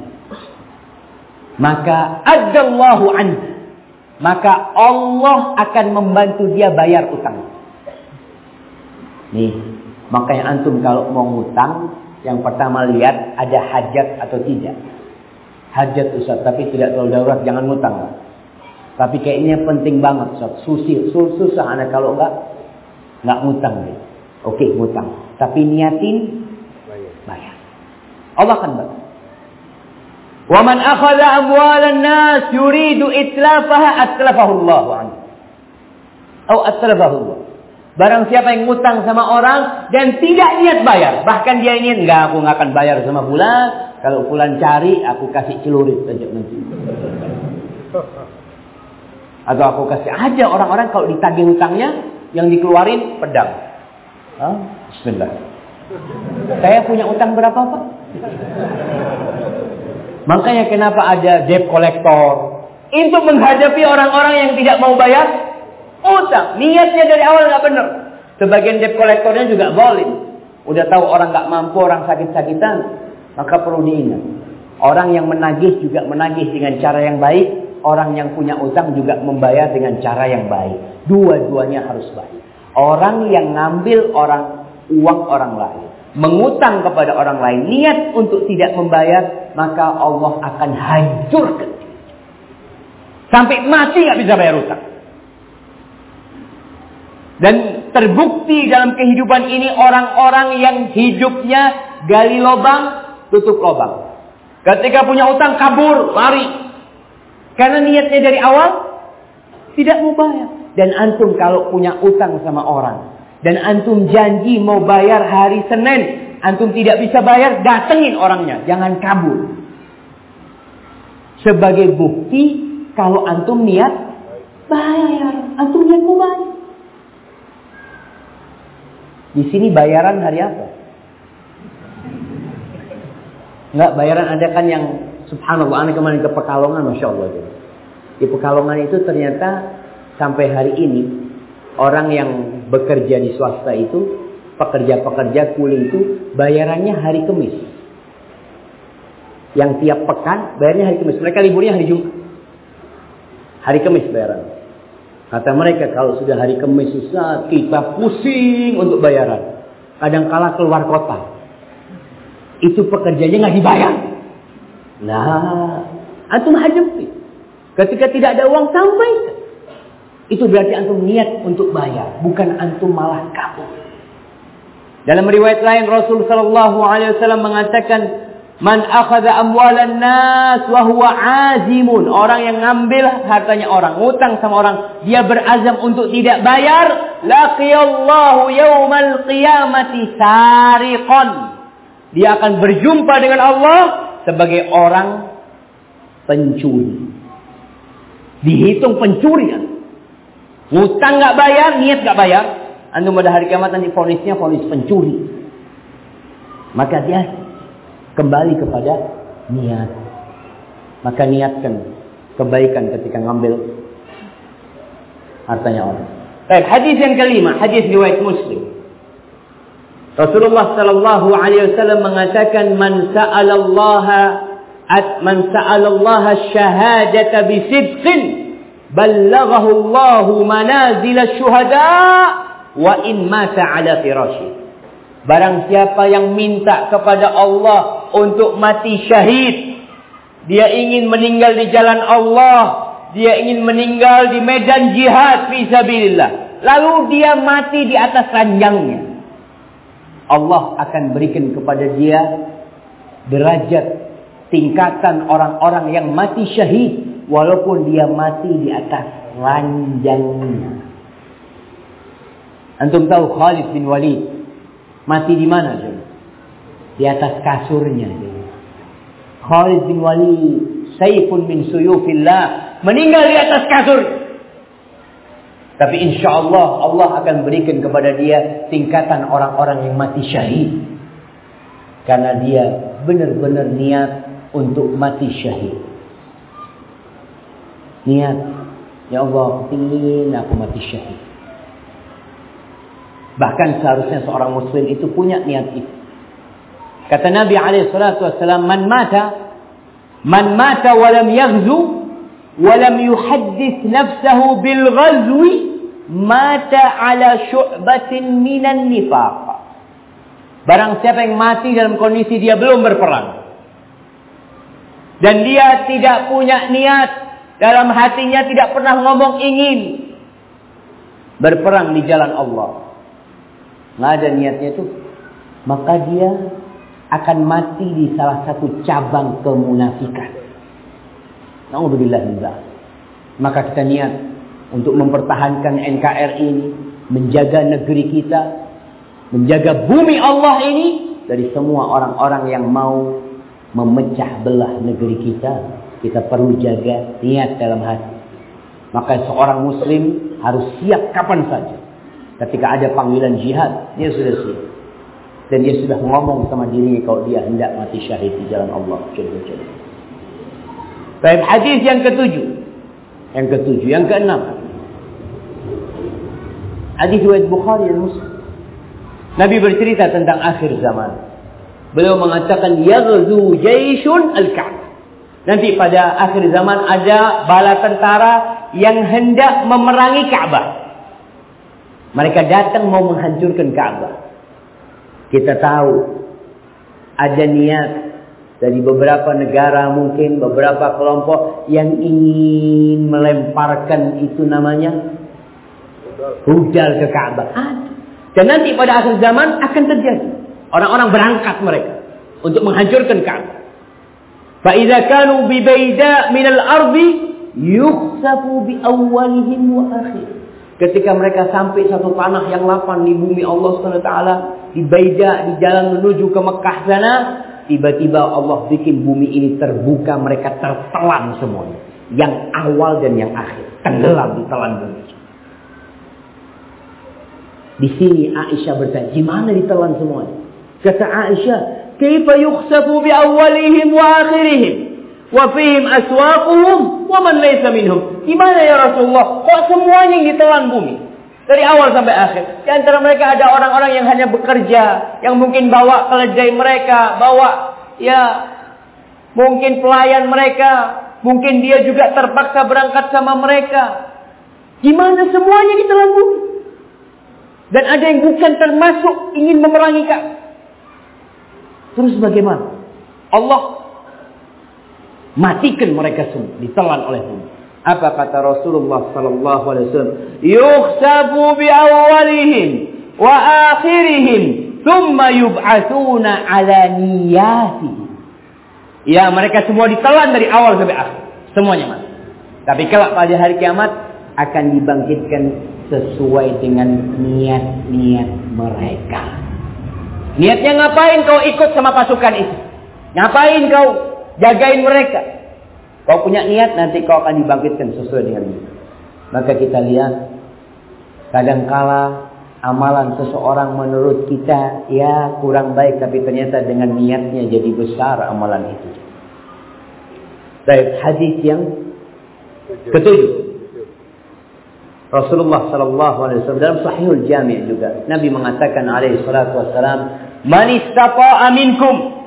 Maka adallahu an. Maka Allah akan membantu dia bayar utang. Nih, makanya antum kalau mau ngutang, yang pertama lihat ada hajat atau tidak. Hajat Ustaz, tapi tidak terlalu darurat, jangan ngutang. Tapi kayaknya penting banget, Sob. Susi, susah anak kalau enggak, enggak ngutang deh. Oke, ngutang. Tapi niatin bayar. Allah akan bantu. Wa man akhadha amwalan nas yuridu itlafaha atlafahu Allah anhu. Atlafahu Allah. Barang siapa yang ngutang sama orang dan tidak niat bayar, bahkan dia ini enggak aku enggak akan bayar sama bulan, kalau bulan cari aku kasih celurit saja nanti. Atau aku kasih aja orang-orang kalau ditagih hutangnya yang dikeluarin pedang. Hah? Bismillah. Saya punya utang berapa Pak? Makanya kenapa ada debt collector? Untuk menghadapi orang-orang yang tidak mau bayar utang. Niatnya dari awal nggak benar. Sebagian debt collectornya juga boleh. Udah tahu orang nggak mampu, orang sakit-sakitan, maka perlu diingat. Orang yang menagih juga menagih dengan cara yang baik, Orang yang punya utang juga membayar dengan cara yang baik. Dua-duanya harus baik. Orang yang ngambil orang uang orang lain, mengutang kepada orang lain, niat untuk tidak membayar, maka Allah akan hancurkan. Sampai mati nggak bisa bayar utang. Dan terbukti dalam kehidupan ini orang-orang yang hidupnya gali lubang, tutup lubang. Ketika punya utang kabur, lari. Karena niatnya dari awal tidak mau bayar. Dan antum kalau punya utang sama orang. Dan antum janji mau bayar hari Senin. Antum tidak bisa bayar, datengin orangnya. Jangan kabur. Sebagai bukti kalau antum niat bayar. Antum niat mau bayar. Di sini bayaran hari apa? Enggak, bayaran ada kan yang subhanallah, aneh kemarin ke Pekalongan, Masya Allah. Di Pekalongan itu ternyata sampai hari ini, orang yang bekerja di swasta itu, pekerja-pekerja kuli itu, bayarannya hari Kamis. Yang tiap pekan, bayarnya hari Kamis. Mereka liburnya hari Jumat. Hari Kamis bayaran. Kata mereka kalau sudah hari Kamis susah, kita pusing untuk bayaran. Kadang kala keluar kota. Itu pekerjanya nggak dibayar. Nah, antum hadapi. Ketika tidak ada uang sampaikan. Itu berarti antum niat untuk bayar, bukan antum malah kabur. Dalam riwayat lain Rasul sallallahu alaihi wasallam mengatakan Man akhadha amwalan nas wa huwa azimun. Orang yang ngambil hartanya orang, ngutang sama orang, dia berazam untuk tidak bayar, laqiyallahu yaumal qiyamati sariqan. Dia akan berjumpa dengan Allah sebagai orang pencuri. Dihitung pencurian. Ngutang nggak bayar, niat nggak bayar. Antum pada hari kiamat nanti fonisnya fonis pencuri. Maka dia kembali kepada niat. Maka niatkan kebaikan ketika ngambil hartanya orang. Baik, hadis yang kelima, hadis riwayat Muslim. Rasulullah sallallahu alaihi wasallam mengatakan man sa'ala Allah at man sa'ala Allah syahadata bi sidqin ballaghahu Allah manazil syuhada wa in mata ala firashi. Barang siapa yang minta kepada Allah untuk mati syahid. Dia ingin meninggal di jalan Allah. Dia ingin meninggal di medan jihad fisabilillah. Lalu dia mati di atas ranjangnya. Allah akan berikan kepada dia derajat tingkatan orang-orang yang mati syahid walaupun dia mati di atas ranjangnya. Antum tahu Khalid bin Walid mati di mana? Di atas kasurnya. Khalid bin Walid saifun min suyufillah meninggal di atas kasur. Tapi insya Allah Allah akan berikan kepada dia tingkatan orang-orang yang mati syahid. Karena dia benar-benar niat untuk mati syahid. Niat. Ya Allah, ingin aku mati syahid. Bahkan seharusnya seorang muslim itu punya niat itu. Kata Nabi SAW, Man mata, Man mata walam yaghzu, walam yuhaddith nafsahu bil ghazwi, mata ala syu'batin minan nifaq. Barang siapa yang mati dalam kondisi dia belum berperang. Dan dia tidak punya niat. Dalam hatinya tidak pernah ngomong ingin. Berperang di jalan Allah. Nggak ada niatnya itu. Maka dia akan mati di salah satu cabang kemunafikan. Na'udzubillah Maka kita niat untuk mempertahankan NKRI ini, menjaga negeri kita, menjaga bumi Allah ini dari semua orang-orang yang mau memecah belah negeri kita. Kita perlu jaga niat dalam hati. Maka seorang muslim harus siap kapan saja. Ketika ada panggilan jihad, dia sudah siap. Dan dia sudah ngomong sama dirinya kalau dia hendak mati syahid di jalan Allah. Baik, hadis yang ketujuh. Yang ketujuh, yang keenam. Hadis riwayat Bukhari dan Muslim. Nabi bercerita tentang akhir zaman. Beliau mengatakan yaghzu jaisyun al-Ka'bah. Nanti pada akhir zaman ada bala tentara yang hendak memerangi Ka'bah. Mereka datang mau menghancurkan Ka'bah. Kita tahu ada niat dari beberapa negara mungkin beberapa kelompok yang ingin melemparkan itu namanya rudal ke Ka'bah. Dan nanti pada akhir zaman akan terjadi. Orang-orang berangkat mereka untuk menghancurkan Ka'bah. فَإِذَا كَانُوا بِبَيْدَاء مِنَ الْأَرْضِ يُخْسَفُ بِأَوَّلِهِمْ وَآخِرِ Ketika mereka sampai satu tanah yang lapang di bumi Allah SWT, di Baida, di jalan menuju ke Mekah sana, tiba-tiba Allah bikin bumi ini terbuka, mereka tertelan semuanya. Yang awal dan yang akhir. Tenggelam di telan bumi. Di sini Aisyah bertanya, gimana ditelan semua? Kata Aisyah, "Kaifa yukhsafu bi awwalihim wa akhirihim?" Wa fihim aswaquhum wa man laysa minhum. Gimana ya Rasulullah? Kok semuanya yang ditelan bumi? Dari awal sampai akhir. Di antara mereka ada orang-orang yang hanya bekerja, yang mungkin bawa keledai mereka, bawa ya mungkin pelayan mereka, mungkin dia juga terpaksa berangkat sama mereka. Gimana semuanya ditelan bumi? Dan ada yang bukan termasuk ingin memerangi Ka'bah. Terus bagaimana? Allah matikan mereka semua, ditelan oleh bumi. Apa kata Rasulullah sallallahu alaihi wasallam? Yukhsabu bi awwalihim wa akhirihim thumma yub'atsuna ala niyatihim. Ya, mereka semua ditelan dari awal sampai akhir. Semuanya mati. Tapi kelak pada hari kiamat akan dibangkitkan sesuai dengan niat-niat mereka. Niatnya ngapain kau ikut sama pasukan itu? Ngapain kau jagain mereka? Kau punya niat nanti kau akan dibangkitkan sesuai dengan itu. Maka kita lihat kadangkala amalan seseorang menurut kita ya kurang baik tapi ternyata dengan niatnya jadi besar amalan itu. Baik hadis yang ketujuh. Rasulullah sallallahu alaihi wasallam dalam Sahihul Jami' juga Nabi mengatakan alaihi salatu wasalam man istata'a minkum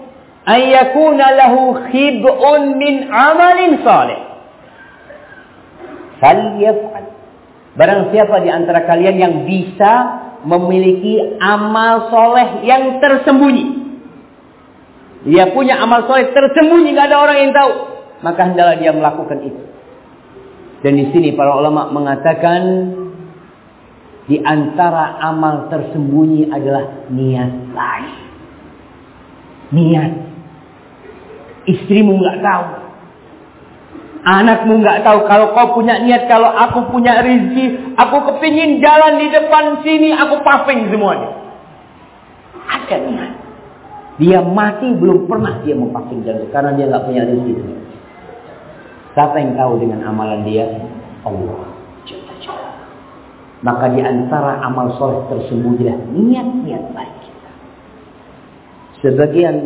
an yakuna lahu khib'un min amalin salih falyaf'al barang siapa di antara kalian yang bisa memiliki amal soleh yang tersembunyi? Dia punya amal soleh tersembunyi nggak ada orang yang tahu. Maka hendaklah dia melakukan itu. Dan di sini para ulama mengatakan di antara amal tersembunyi adalah niat lain. Niat. Istrimu nggak tahu. Anakmu nggak tahu kalau kau punya niat, kalau aku punya rezeki, aku kepingin jalan di depan sini, aku paving semuanya. Ada niat. Dia mati belum pernah dia mempaving jalan karena dia nggak punya rezeki. Siapa yang tahu dengan amalan dia? Allah. Maka di antara amal soleh tersembunyilah niat-niat baik kita. Sebagian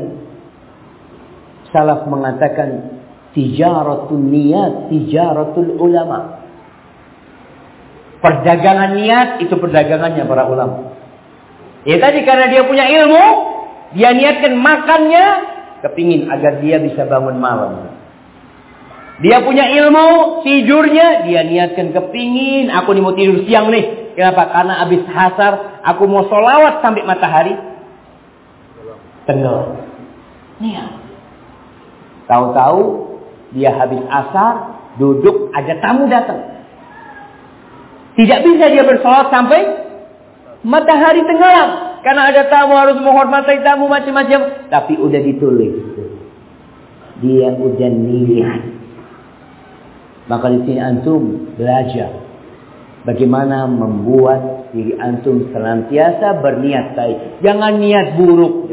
salaf mengatakan tijaratul niat, tijaratul ulama. Perdagangan niat itu perdagangannya para ulama. Ya tadi karena dia punya ilmu, dia niatkan makannya, kepingin agar dia bisa bangun malam. Dia punya ilmu, tidurnya, dia niatkan kepingin, aku nih mau tidur siang nih. Kenapa? Karena habis hasar, aku mau solawat sampai matahari. Tenggelam. Niat. Tahu-tahu, dia habis asar, duduk, ada tamu datang. Tidak bisa dia bersolat sampai matahari tenggelam. Karena ada tamu harus menghormati tamu macam-macam. Tapi udah ditulis. Dia udah niat. Maka di sini antum belajar bagaimana membuat diri antum senantiasa berniat baik. Jangan niat buruk.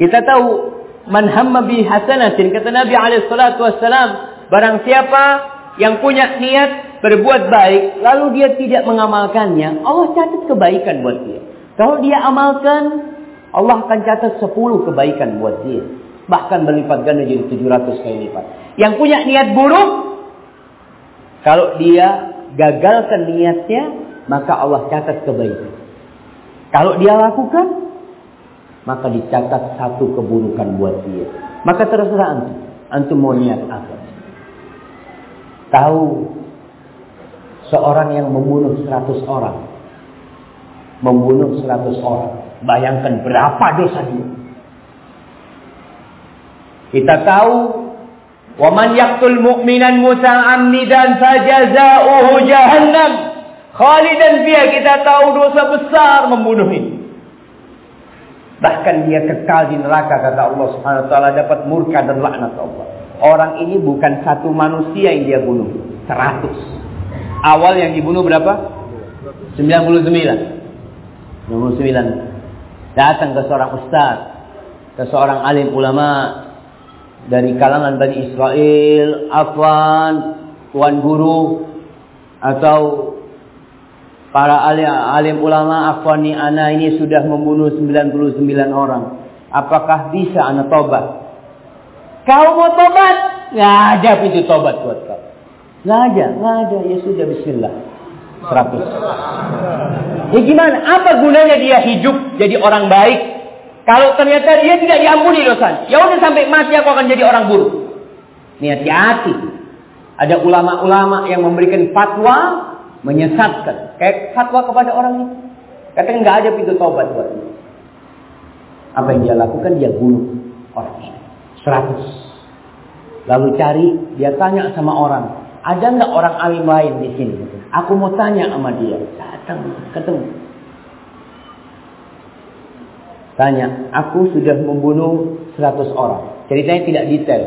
Kita tahu man hamma bi hasanatin kata Nabi alaihi salatu wassalam, barang siapa yang punya niat berbuat baik lalu dia tidak mengamalkannya, Allah catat kebaikan buat dia. Kalau dia amalkan, Allah akan catat 10 kebaikan buat dia. Bahkan berlipat ganda jadi 700 kali lipat. Yang punya niat buruk, kalau dia gagalkan niatnya, maka Allah catat kebaikan. Kalau dia lakukan, maka dicatat satu keburukan buat dia. Maka terserah antum. Antum mau niat apa? Tahu seorang yang membunuh 100 orang. Membunuh 100 orang. Bayangkan berapa dosa dia. Kita tahu ومن يقتل مؤمنا متعمدا فجزاؤه جهنم khalidan fiha kita tahu dosa besar membunuh ini bahkan dia kekal di neraka kata Allah Subhanahu wa taala dapat murka dan laknat Allah. Orang ini bukan satu manusia yang dia bunuh 100 awal yang dibunuh berapa? 99 99 datang ke seorang ustaz ke seorang alim ulama dari kalangan Bani Israel, Afwan, Tuan Guru, atau Para alim, alim ulama afwani ana ini sudah membunuh 99 orang. Apakah bisa anak tobat? Kau mau tobat? Nggak ada pintu tobat buat kau. Nggak ada, nggak ada. Ya sudah bismillah. 100. Ya gimana? Apa gunanya dia hidup jadi orang baik kalau ternyata dia tidak diampuni dosa? Ya udah sampai mati aku akan jadi orang buruk. Ini hati-hati. Ada ulama-ulama yang memberikan fatwa menyesatkan. Kayak fatwa kepada orang itu. Katanya nggak ada pintu tobat buat dia. Apa yang dia lakukan? Dia bunuh orang. Seratus. Lalu cari, dia tanya sama orang. Ada nggak orang alim lain di sini? Aku mau tanya sama dia. Datang, ketemu. Tanya, aku sudah membunuh seratus orang. Ceritanya tidak detail.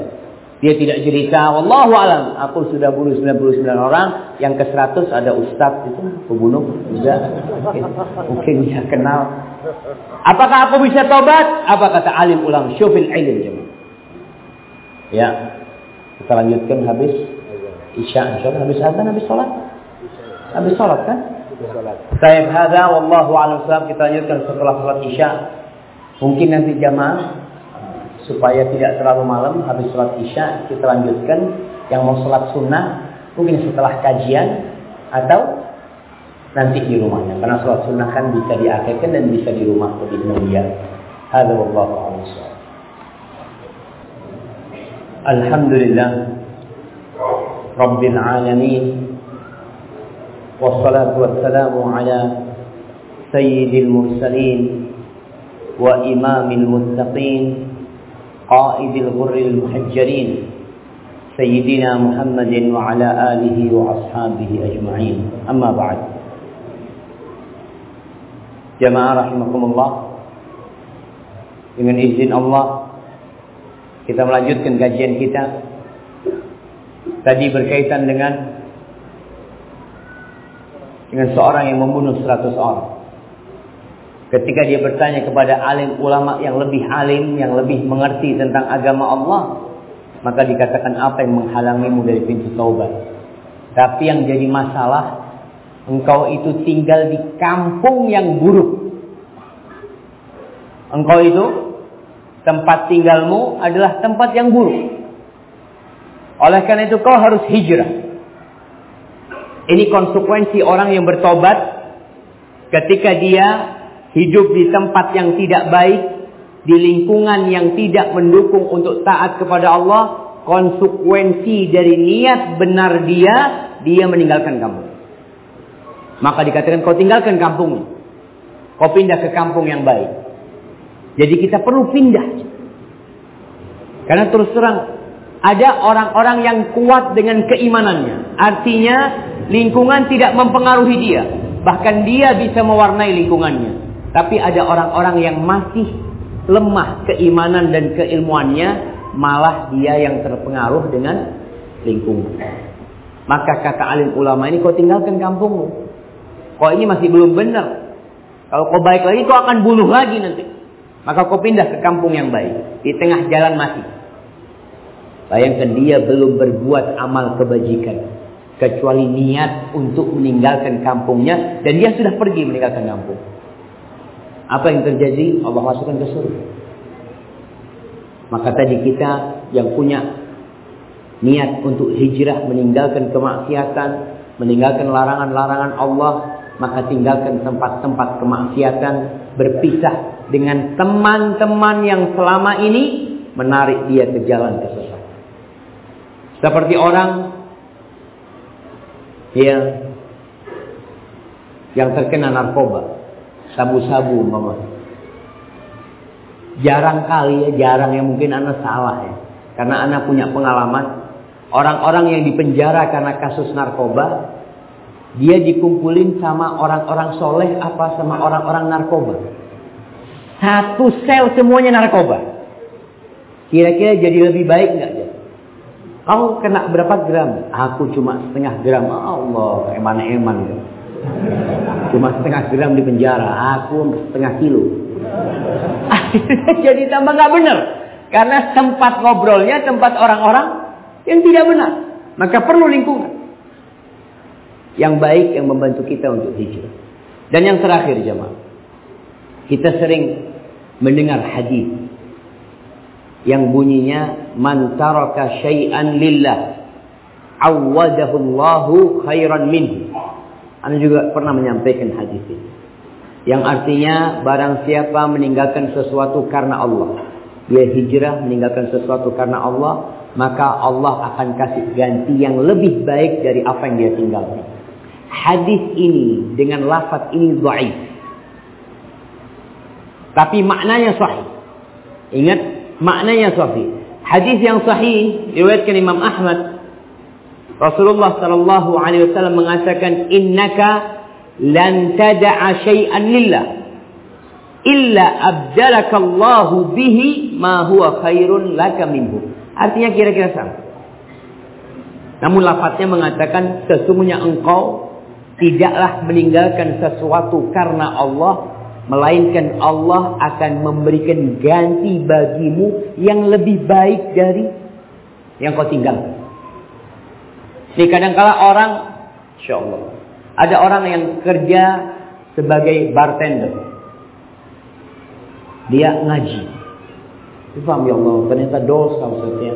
Dia tidak cerita, Wallahu alam, aku sudah bunuh 99 orang, yang ke 100 ada ustaz itu, pembunuh juga. Mungkin, dia kenal. Apakah aku bisa tobat? Apa kata alim ulang? Syufil ilm Ya. Kita lanjutkan habis Isya insyaallah habis azan habis salat. Habis salat kan? Saya hadza wallahu a'lam kita lanjutkan setelah salat Isya. Mungkin nanti jamaah supaya tidak terlalu malam habis sholat isya kita lanjutkan. Yang mau sholat sunnah mungkin setelah kajian atau nanti di rumahnya. Karena sholat sunnah kan bisa diakhirkan dan bisa di rumah lebih mulia. Hada wallahu Alhamdulillah Rabbil alamin Wassalatu wassalamu ala Sayyidil mursalin Wa imamil muttaqin قائد الغر المحجرين سيدنا محمد وعلى آله وأصحابه أجمعين أما بعد Jamaah rahimakumullah Dengan izin Allah Kita melanjutkan kajian kita Tadi berkaitan dengan Dengan seorang yang membunuh 100 orang Ketika dia bertanya kepada alim ulama yang lebih alim, yang lebih mengerti tentang agama Allah, maka dikatakan apa yang menghalangimu dari pintu taubat. Tapi yang jadi masalah, engkau itu tinggal di kampung yang buruk. Engkau itu tempat tinggalmu adalah tempat yang buruk. Oleh karena itu kau harus hijrah. Ini konsekuensi orang yang bertobat ketika dia hidup di tempat yang tidak baik, di lingkungan yang tidak mendukung untuk taat kepada Allah, konsekuensi dari niat benar dia, dia meninggalkan kamu. Maka dikatakan kau tinggalkan kampung. Kau pindah ke kampung yang baik. Jadi kita perlu pindah. Karena terus terang ada orang-orang yang kuat dengan keimanannya. Artinya lingkungan tidak mempengaruhi dia. Bahkan dia bisa mewarnai lingkungannya. Tapi ada orang-orang yang masih lemah keimanan dan keilmuannya, malah dia yang terpengaruh dengan lingkungan. Maka kata alim ulama ini kau tinggalkan kampungmu. Kau ini masih belum benar. Kalau kau baik lagi kau akan bunuh lagi nanti. Maka kau pindah ke kampung yang baik. Di tengah jalan mati. Bayangkan dia belum berbuat amal kebajikan. Kecuali niat untuk meninggalkan kampungnya. Dan dia sudah pergi meninggalkan kampung. Apa yang terjadi? Allah masukkan ke surga. Maka tadi kita yang punya niat untuk hijrah meninggalkan kemaksiatan, meninggalkan larangan-larangan Allah, maka tinggalkan tempat-tempat kemaksiatan, berpisah dengan teman-teman yang selama ini menarik dia ke jalan kesesatan. Seperti orang yang yang terkena narkoba sabu-sabu mama. Jarang kali ya, jarang ya mungkin anak salah ya. Karena anak punya pengalaman. Orang-orang yang dipenjara karena kasus narkoba, dia dikumpulin sama orang-orang soleh apa sama orang-orang narkoba. Satu sel semuanya narkoba. Kira-kira jadi lebih baik nggak ya? Kamu kena berapa gram? Aku cuma setengah gram. Allah, eman-eman. Ya. Cuma setengah gram di penjara, aku setengah kilo. *laughs* Jadi tambah nggak benar. Karena tempat ngobrolnya tempat orang-orang yang tidak benar. Maka perlu lingkungan. yang baik yang membantu kita untuk hijrah. Dan yang terakhir jemaah. Kita sering mendengar hadis yang bunyinya man taraka syai'an lillah awadahu Allahu khairan minhu. Anda juga pernah menyampaikan hadis ini. Yang artinya barang siapa meninggalkan sesuatu karena Allah. Dia hijrah meninggalkan sesuatu karena Allah. Maka Allah akan kasih ganti yang lebih baik dari apa yang dia tinggalkan. Hadis ini dengan lafaz ini dhaif. Tapi maknanya sahih. Ingat, maknanya sahih. Hadis yang sahih diriwayatkan Imam Ahmad Rasulullah sallallahu alaihi wasallam mengatakan innaka lan tad'a syai'an lillah illa abdalaka Allah bihi ma huwa khairun laka minhu. Artinya kira-kira sama. Namun lafadznya mengatakan sesungguhnya engkau tidaklah meninggalkan sesuatu karena Allah melainkan Allah akan memberikan ganti bagimu yang lebih baik dari yang kau tinggalkan. Jadi kadangkala orang, insya Allah, ada orang yang kerja sebagai bartender. Dia ngaji. Paham ya Allah, ternyata dosa Ustaznya.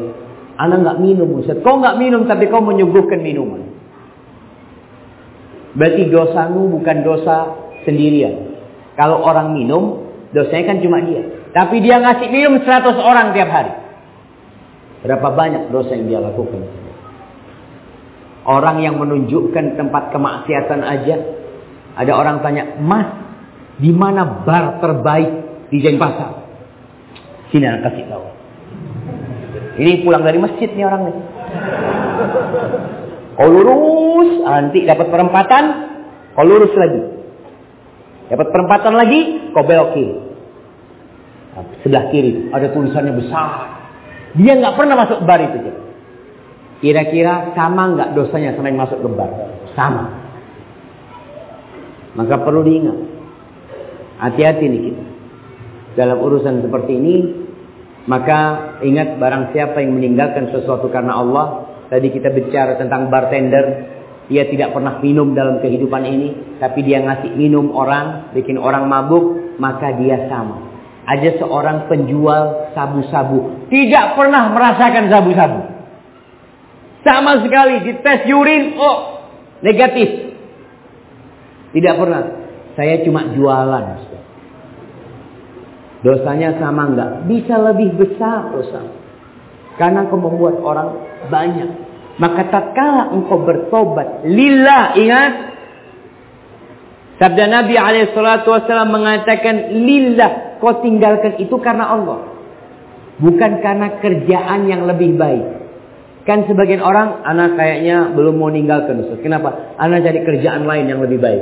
Anak nggak minum Ustaz. Kau nggak minum tapi kau menyuguhkan minuman. Berarti dosamu bukan dosa sendirian. Kalau orang minum, dosanya kan cuma dia. Tapi dia ngasih minum 100 orang tiap hari. Berapa banyak dosa yang dia lakukan? Orang yang menunjukkan tempat kemaksiatan aja. Ada orang tanya, Mas, di mana bar terbaik di Denpasar? Sini anak kasih tahu. Ini pulang dari masjid nih orang nih. Kau lurus, nanti dapat perempatan, kau lurus lagi. Dapat perempatan lagi, kau belok kiri. Sebelah kiri ada tulisannya besar. Dia nggak pernah masuk bar itu. Kira-kira sama nggak dosanya sama yang masuk ke bar? Sama. Maka perlu diingat. Hati-hati nih kita. Dalam urusan seperti ini, maka ingat barang siapa yang meninggalkan sesuatu karena Allah. Tadi kita bicara tentang bartender. Dia tidak pernah minum dalam kehidupan ini. Tapi dia ngasih minum orang, bikin orang mabuk. Maka dia sama. Ada seorang penjual sabu-sabu. Tidak pernah merasakan sabu-sabu. Sama sekali dites urin, oh negatif. Tidak pernah. Saya cuma jualan. Dosanya sama enggak? Bisa lebih besar dosa. Karena engkau membuat orang banyak. Maka tatkala engkau bertobat, lillah ingat. Sabda Nabi SAW mengatakan, lillah kau tinggalkan itu karena Allah. Bukan karena kerjaan yang lebih baik. Kan sebagian orang, anak kayaknya belum mau ninggalkan Ustaz. Kenapa? Anak cari kerjaan lain yang lebih baik.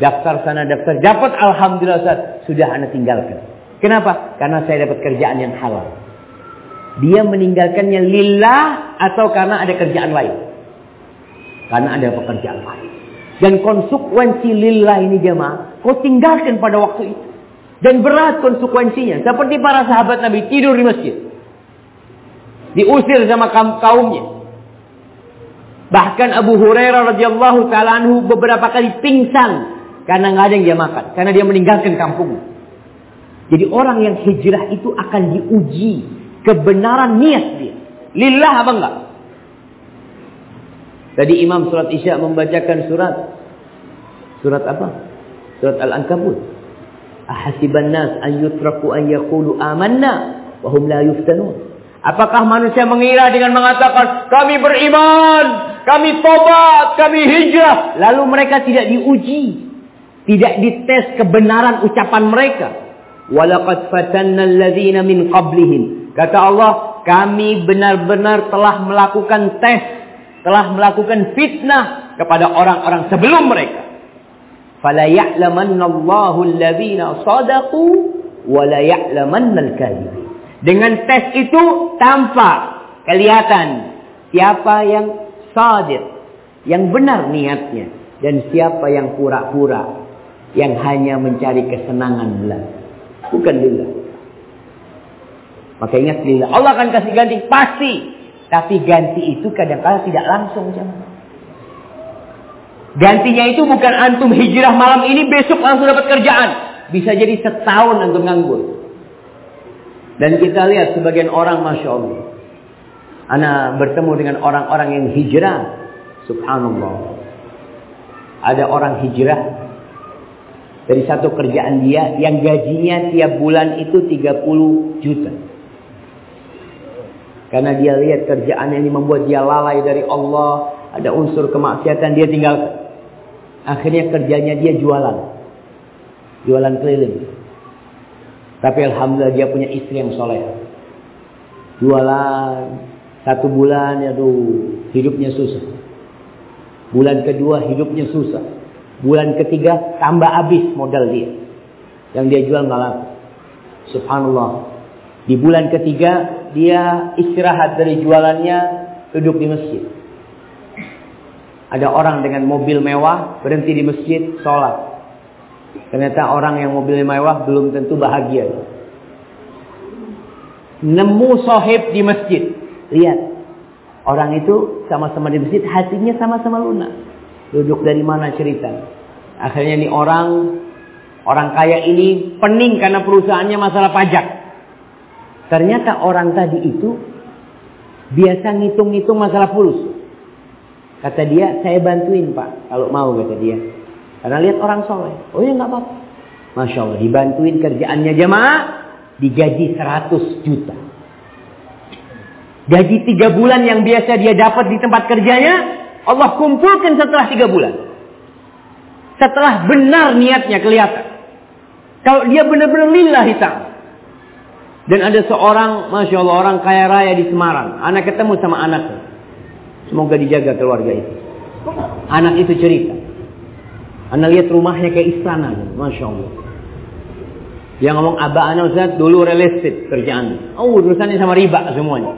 Daftar sana, daftar. Dapat Alhamdulillah Ustaz. Sudah anak tinggalkan. Kenapa? Karena saya dapat kerjaan yang halal. Dia meninggalkannya lillah atau karena ada kerjaan lain. Karena ada pekerjaan lain. Dan konsekuensi lillah ini jemaah, kau tinggalkan pada waktu itu. Dan berat konsekuensinya. Seperti para sahabat Nabi tidur di masjid. Diusir sama kaumnya. Bahkan Abu Hurairah radhiyallahu taala anhu beberapa kali pingsan karena nggak ada yang dia makan, karena dia meninggalkan kampungnya. Jadi orang yang hijrah itu akan diuji kebenaran niat dia. Lillah apa enggak? Tadi Imam surat Isya membacakan surat surat apa? Surat Al-Ankabut. Ahasiban nas an yutraku an yaqulu amanna wa hum la yuftanun. Apakah manusia mengira dengan mengatakan kami beriman, kami tobat, kami hijrah, lalu mereka tidak diuji, tidak dites kebenaran ucapan mereka. Walaqad fatanna alladhina min qablihim. Kata Allah, kami benar-benar telah melakukan tes, telah melakukan fitnah kepada orang-orang sebelum mereka. Fala ya'lamanna Allahu alladhina sadaqu wa la ya'lamanna al-kadhibin. Dengan tes itu tampak kelihatan siapa yang sadir, yang benar niatnya dan siapa yang pura-pura, yang hanya mencari kesenangan belaka. Bukan lillah. Maka ingat lillah. Allah akan kasih ganti pasti. Tapi ganti itu kadang-kadang tidak langsung. Jangan. Gantinya itu bukan antum hijrah malam ini besok langsung dapat kerjaan. Bisa jadi setahun antum nganggur. Dan kita lihat sebagian orang Masya Allah. Ana bertemu dengan orang-orang yang hijrah. Subhanallah. Ada orang hijrah. Dari satu kerjaan dia yang gajinya tiap bulan itu 30 juta. Karena dia lihat kerjaan ini membuat dia lalai dari Allah. Ada unsur kemaksiatan dia tinggalkan. Akhirnya kerjanya dia jualan. Jualan keliling. Tapi Alhamdulillah dia punya istri yang soleh. Jualan. Satu bulan ya tuh hidupnya susah. Bulan kedua hidupnya susah. Bulan ketiga tambah habis modal dia. Yang dia jual laku. Subhanallah. Di bulan ketiga dia istirahat dari jualannya duduk di masjid. Ada orang dengan mobil mewah berhenti di masjid sholat. Ternyata orang yang mobil mewah belum tentu bahagia. Nemu sohib di masjid. Lihat. Orang itu sama-sama di masjid hatinya sama-sama lunak. Duduk dari mana cerita. Akhirnya ini orang orang kaya ini pening karena perusahaannya masalah pajak. Ternyata orang tadi itu biasa ngitung-ngitung masalah fulus. Kata dia, saya bantuin pak, kalau mau kata dia. Karena lihat orang soleh. Oh ya nggak apa-apa. Masya Allah, dibantuin kerjaannya jemaah, digaji 100 juta. Gaji tiga bulan yang biasa dia dapat di tempat kerjanya, Allah kumpulkan setelah tiga bulan. Setelah benar niatnya kelihatan. Kalau dia benar-benar lillahi ta'ala. Dan ada seorang, Masya Allah, orang kaya raya di Semarang. Anak ketemu sama anaknya. Semoga dijaga keluarga itu. Anak itu cerita. Anda lihat rumahnya kayak istana. Masya Allah. Dia ngomong, Abah anak Ustaz dulu real estate kerjaan. Oh urusannya sama riba semuanya.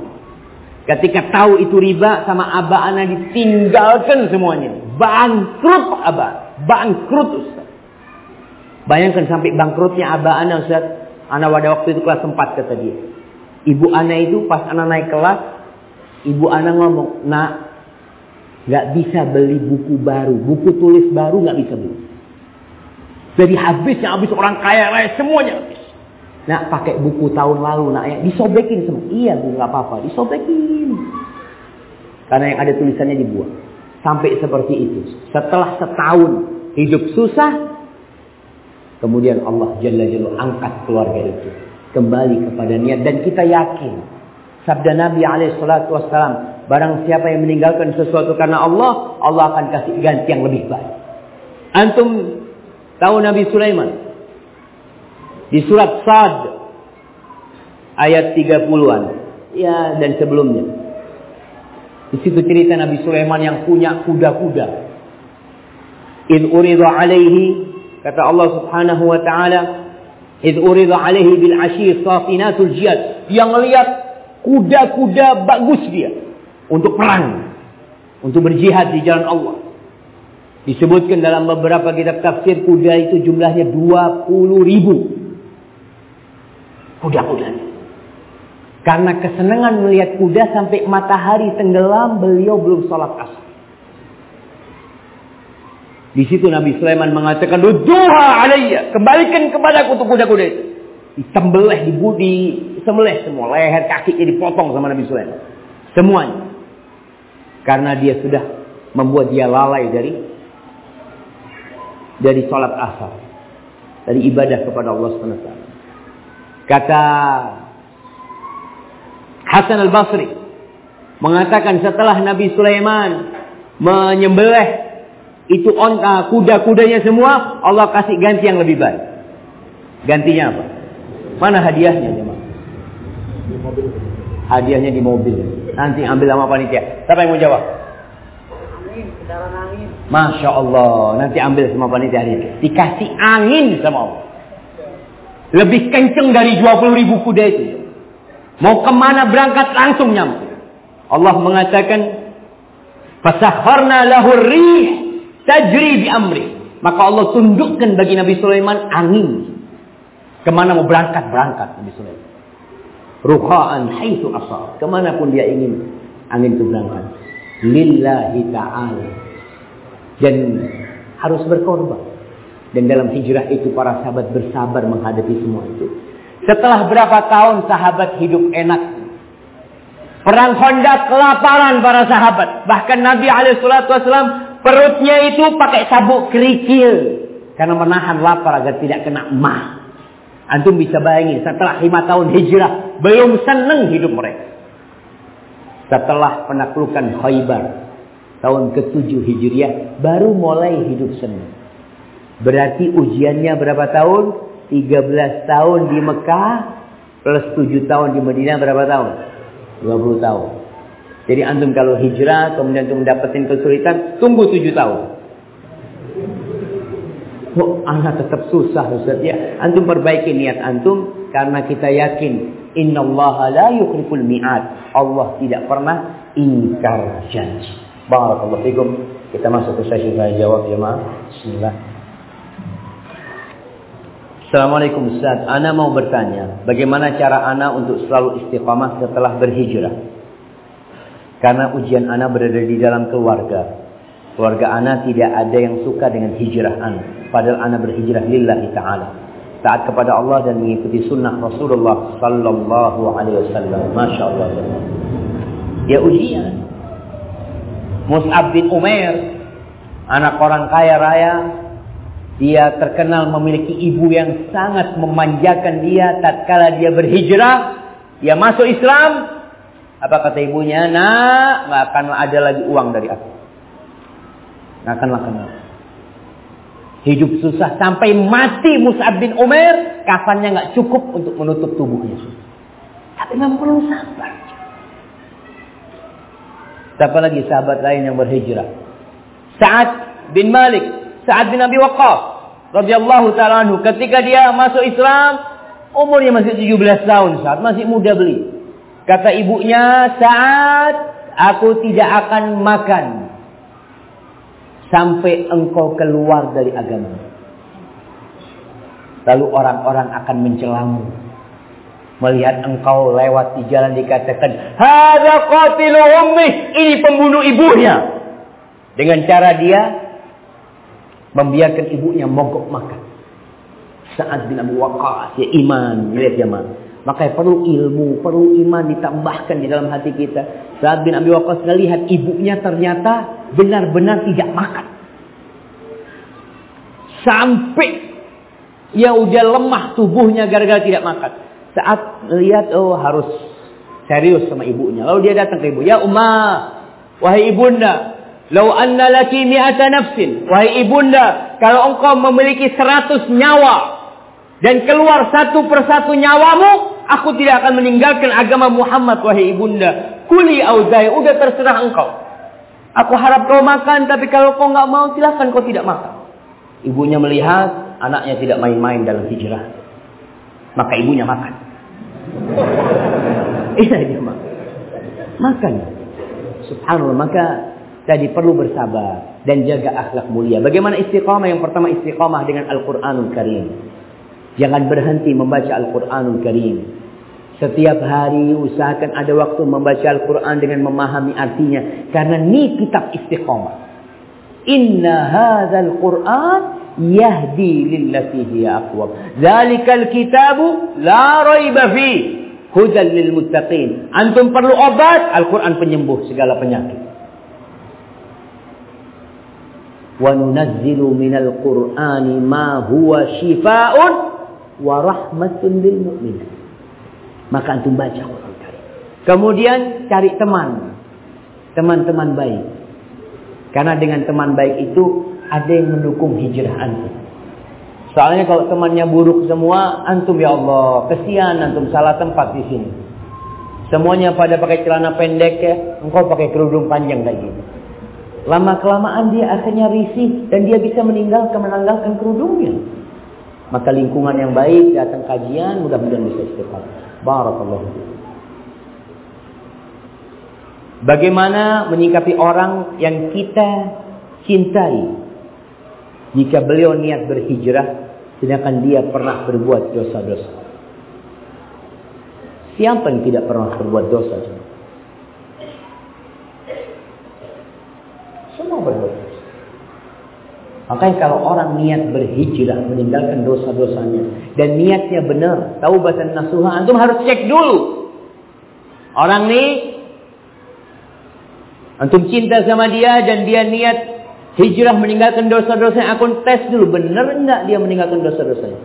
Ketika tahu itu riba sama Abah anak ditinggalkan semuanya. Bangkrut Abah. Bangkrut Ustaz. Bayangkan sampai bangkrutnya Abah anak Ustaz. Anak pada waktu itu kelas 4 kata dia. Ibu anak itu pas anak naik kelas. Ibu anak ngomong, nak nggak bisa beli buku baru, buku tulis baru nggak bisa beli. Jadi habisnya habis orang kaya raya semuanya habis. Nah pakai buku tahun lalu nak ya disobekin semua. Iya bu nggak apa-apa disobekin. Karena yang ada tulisannya dibuang. Sampai seperti itu. Setelah setahun hidup susah, kemudian Allah Jalla Jalla angkat keluarga itu kembali kepada niat dan kita yakin sabda Nabi alaihi salatu Barang siapa yang meninggalkan sesuatu karena Allah, Allah akan kasih ganti yang lebih baik. Antum tahu Nabi Sulaiman? Di surat Sad ayat 30-an. Ya, dan sebelumnya. Di situ cerita Nabi Sulaiman yang punya kuda-kuda. In urida alaihi kata Allah Subhanahu wa taala, "Id urida alaihi bil ashir safinatul jiyad." Yang lihat kuda-kuda bagus dia untuk perang, untuk berjihad di jalan Allah. Disebutkan dalam beberapa kitab tafsir kuda itu jumlahnya 20 ribu. Kuda-kuda. Karena kesenangan melihat kuda sampai matahari tenggelam beliau belum sholat asar. Di situ Nabi Sulaiman mengatakan, Duha alaiya, kembalikan kepadaku untuk kuda-kuda itu. Ditembeleh, dibudi, semeleh semua. Leher kakinya dipotong sama Nabi Sulaiman. Semuanya. Karena dia sudah membuat dia lalai dari dari sholat asar. Dari ibadah kepada Allah SWT. Kata Hasan al-Basri. Mengatakan setelah Nabi Sulaiman menyembelih itu onta kuda-kudanya semua. Allah kasih ganti yang lebih baik. Gantinya apa? Mana hadiahnya jemaah? Hadiahnya di mobil. Nanti ambil sama panitia. Siapa yang mau jawab? Angin, angin. Masya Allah. Nanti ambil sama panitia ini. Dikasih angin sama Allah. Lebih kenceng dari 20 ribu kuda itu. Mau ke mana berangkat langsung nyampe. Allah mengatakan. Fasakharna lahur rih tajri bi amri. Maka Allah tundukkan bagi Nabi Sulaiman angin. Ke mana mau berangkat, berangkat Nabi Sulaiman. Ruhaan haitsu asal. Ke mana pun dia ingin angin itu berangkat. Lillahi ta'ala. Dan harus berkorban. Dan dalam hijrah itu para sahabat bersabar menghadapi semua itu. Setelah berapa tahun sahabat hidup enak. Perang Khandaq kelaparan para sahabat. Bahkan Nabi Alaihissalam perutnya itu pakai sabuk kerikil. Karena menahan lapar agar tidak kena mah. Antum bisa bayangin setelah lima tahun hijrah. Belum senang hidup mereka. Setelah penaklukan Khaybar. Tahun ke-7 Hijriah. Baru mulai hidup senang. Berarti ujiannya berapa tahun? 13 tahun di Mekah. Plus 7 tahun di Madinah berapa tahun? 20 tahun. Jadi antum kalau hijrah kemudian antum mendapatkan kesulitan, tunggu 7 tahun. Oh, anak tetap susah Ustaz ya. Antum perbaiki niat antum karena kita yakin innallaha la yukhliful mi'ad. Allah tidak pernah ingkar janji. Barakallahu fikum. Kita masuk ke sesi tanya jawab jemaah. Bismillah. Assalamualaikum Ustaz. Ana mau bertanya, bagaimana cara ana untuk selalu istiqamah setelah berhijrah? Karena ujian ana berada di dalam keluarga. Keluarga ana tidak ada yang suka dengan hijrah ana. Padahal anak berhijrah lillahi ta'ala. Taat kepada Allah dan mengikuti sunnah Rasulullah sallallahu alaihi wasallam. Masya Allah. Ya ujian. Mus'ab bin Umair. Anak orang kaya raya. Dia terkenal memiliki ibu yang sangat memanjakan dia tatkala dia berhijrah. Dia masuk Islam. Apa kata ibunya? Nak, nggak akan ada lagi uang dari aku. Nggak akan kenal. Hidup susah sampai mati Mus'ab bin Umar. Kafannya nggak cukup untuk menutup tubuhnya. Tapi memang perlu sabar. Siapa lagi sahabat lain yang berhijrah? Sa'ad bin Malik. Sa'ad bin Abi Waqqas. radhiyallahu ta'ala anhu. Ketika dia masuk Islam. Umurnya masih 17 tahun. Saat masih muda beli. Kata ibunya. Sa'ad. Aku tidak akan makan sampai engkau keluar dari agama. Lalu orang-orang akan mencelamu. Melihat engkau lewat di jalan dikatakan, "Hadza qatilu ummi." Ini pembunuh ibunya. Dengan cara dia membiarkan ibunya mogok makan. Saat bin Abu Waqqas ya iman, lihat jemaah. Maka perlu ilmu, perlu iman ditambahkan di dalam hati kita. Saat bin Abi Waqqas melihat ibunya ternyata benar-benar tidak makan. Sampai ya udah lemah tubuhnya gara-gara tidak makan. Saat lihat oh harus serius sama ibunya. Lalu dia datang ke ibu, "Ya Umma, wahai ibunda, lau anna laki mi'ata nafsin." Wahai ibunda, kalau engkau memiliki seratus nyawa dan keluar satu persatu nyawamu, aku tidak akan meninggalkan agama Muhammad wahai ibunda. Kuli auzai, udah terserah engkau. Aku harap kau makan, tapi kalau kau nggak mau, silahkan kau tidak makan. Ibunya melihat anaknya tidak main-main dalam hijrah. Maka ibunya makan. *laughs* Iya dia makan. Makan. Subhanallah. Maka tadi perlu bersabar dan jaga akhlak mulia. Bagaimana istiqamah? Yang pertama istiqamah dengan Al-Quranul Karim. Jangan berhenti membaca Al-Quranul Karim. Setiap hari usahakan ada waktu membaca Al-Quran dengan memahami artinya. Karena ini kitab istiqamah. Inna hadzal Quran yahdi lillati hiya aqwam. Dzalikal kitabu la raiba fi hudan lil muttaqin. Antum perlu obat, Al-Quran penyembuh segala penyakit. Wa nunazzilu minal Qur'ani ma huwa shifaa'un wa rahmatun lil mu'minin. Maka antum baca Quran Karim. Kemudian cari teman. Teman-teman baik. Karena dengan teman baik itu ada yang mendukung hijrah antum. Soalnya kalau temannya buruk semua, antum ya Allah, kesian antum salah tempat di sini. Semuanya pada pakai celana pendek ya, engkau pakai kerudung panjang kayak gitu. Lama kelamaan dia akhirnya risih dan dia bisa meninggalkan menanggalkan kerudungnya. Maka lingkungan yang baik datang kajian mudah-mudahan bisa istiqamah. Barakallahu Bagaimana menyikapi orang yang kita cintai jika beliau niat berhijrah sedangkan dia pernah berbuat dosa-dosa. Siapa yang tidak pernah berbuat dosa? Semua berbuat. Makanya kalau orang niat berhijrah meninggalkan dosa-dosanya dan niatnya benar, taubatan nasuha, antum harus cek dulu. Orang nih antum cinta sama dia dan dia niat hijrah meninggalkan dosa-dosanya, akun tes dulu benar enggak dia meninggalkan dosa-dosanya.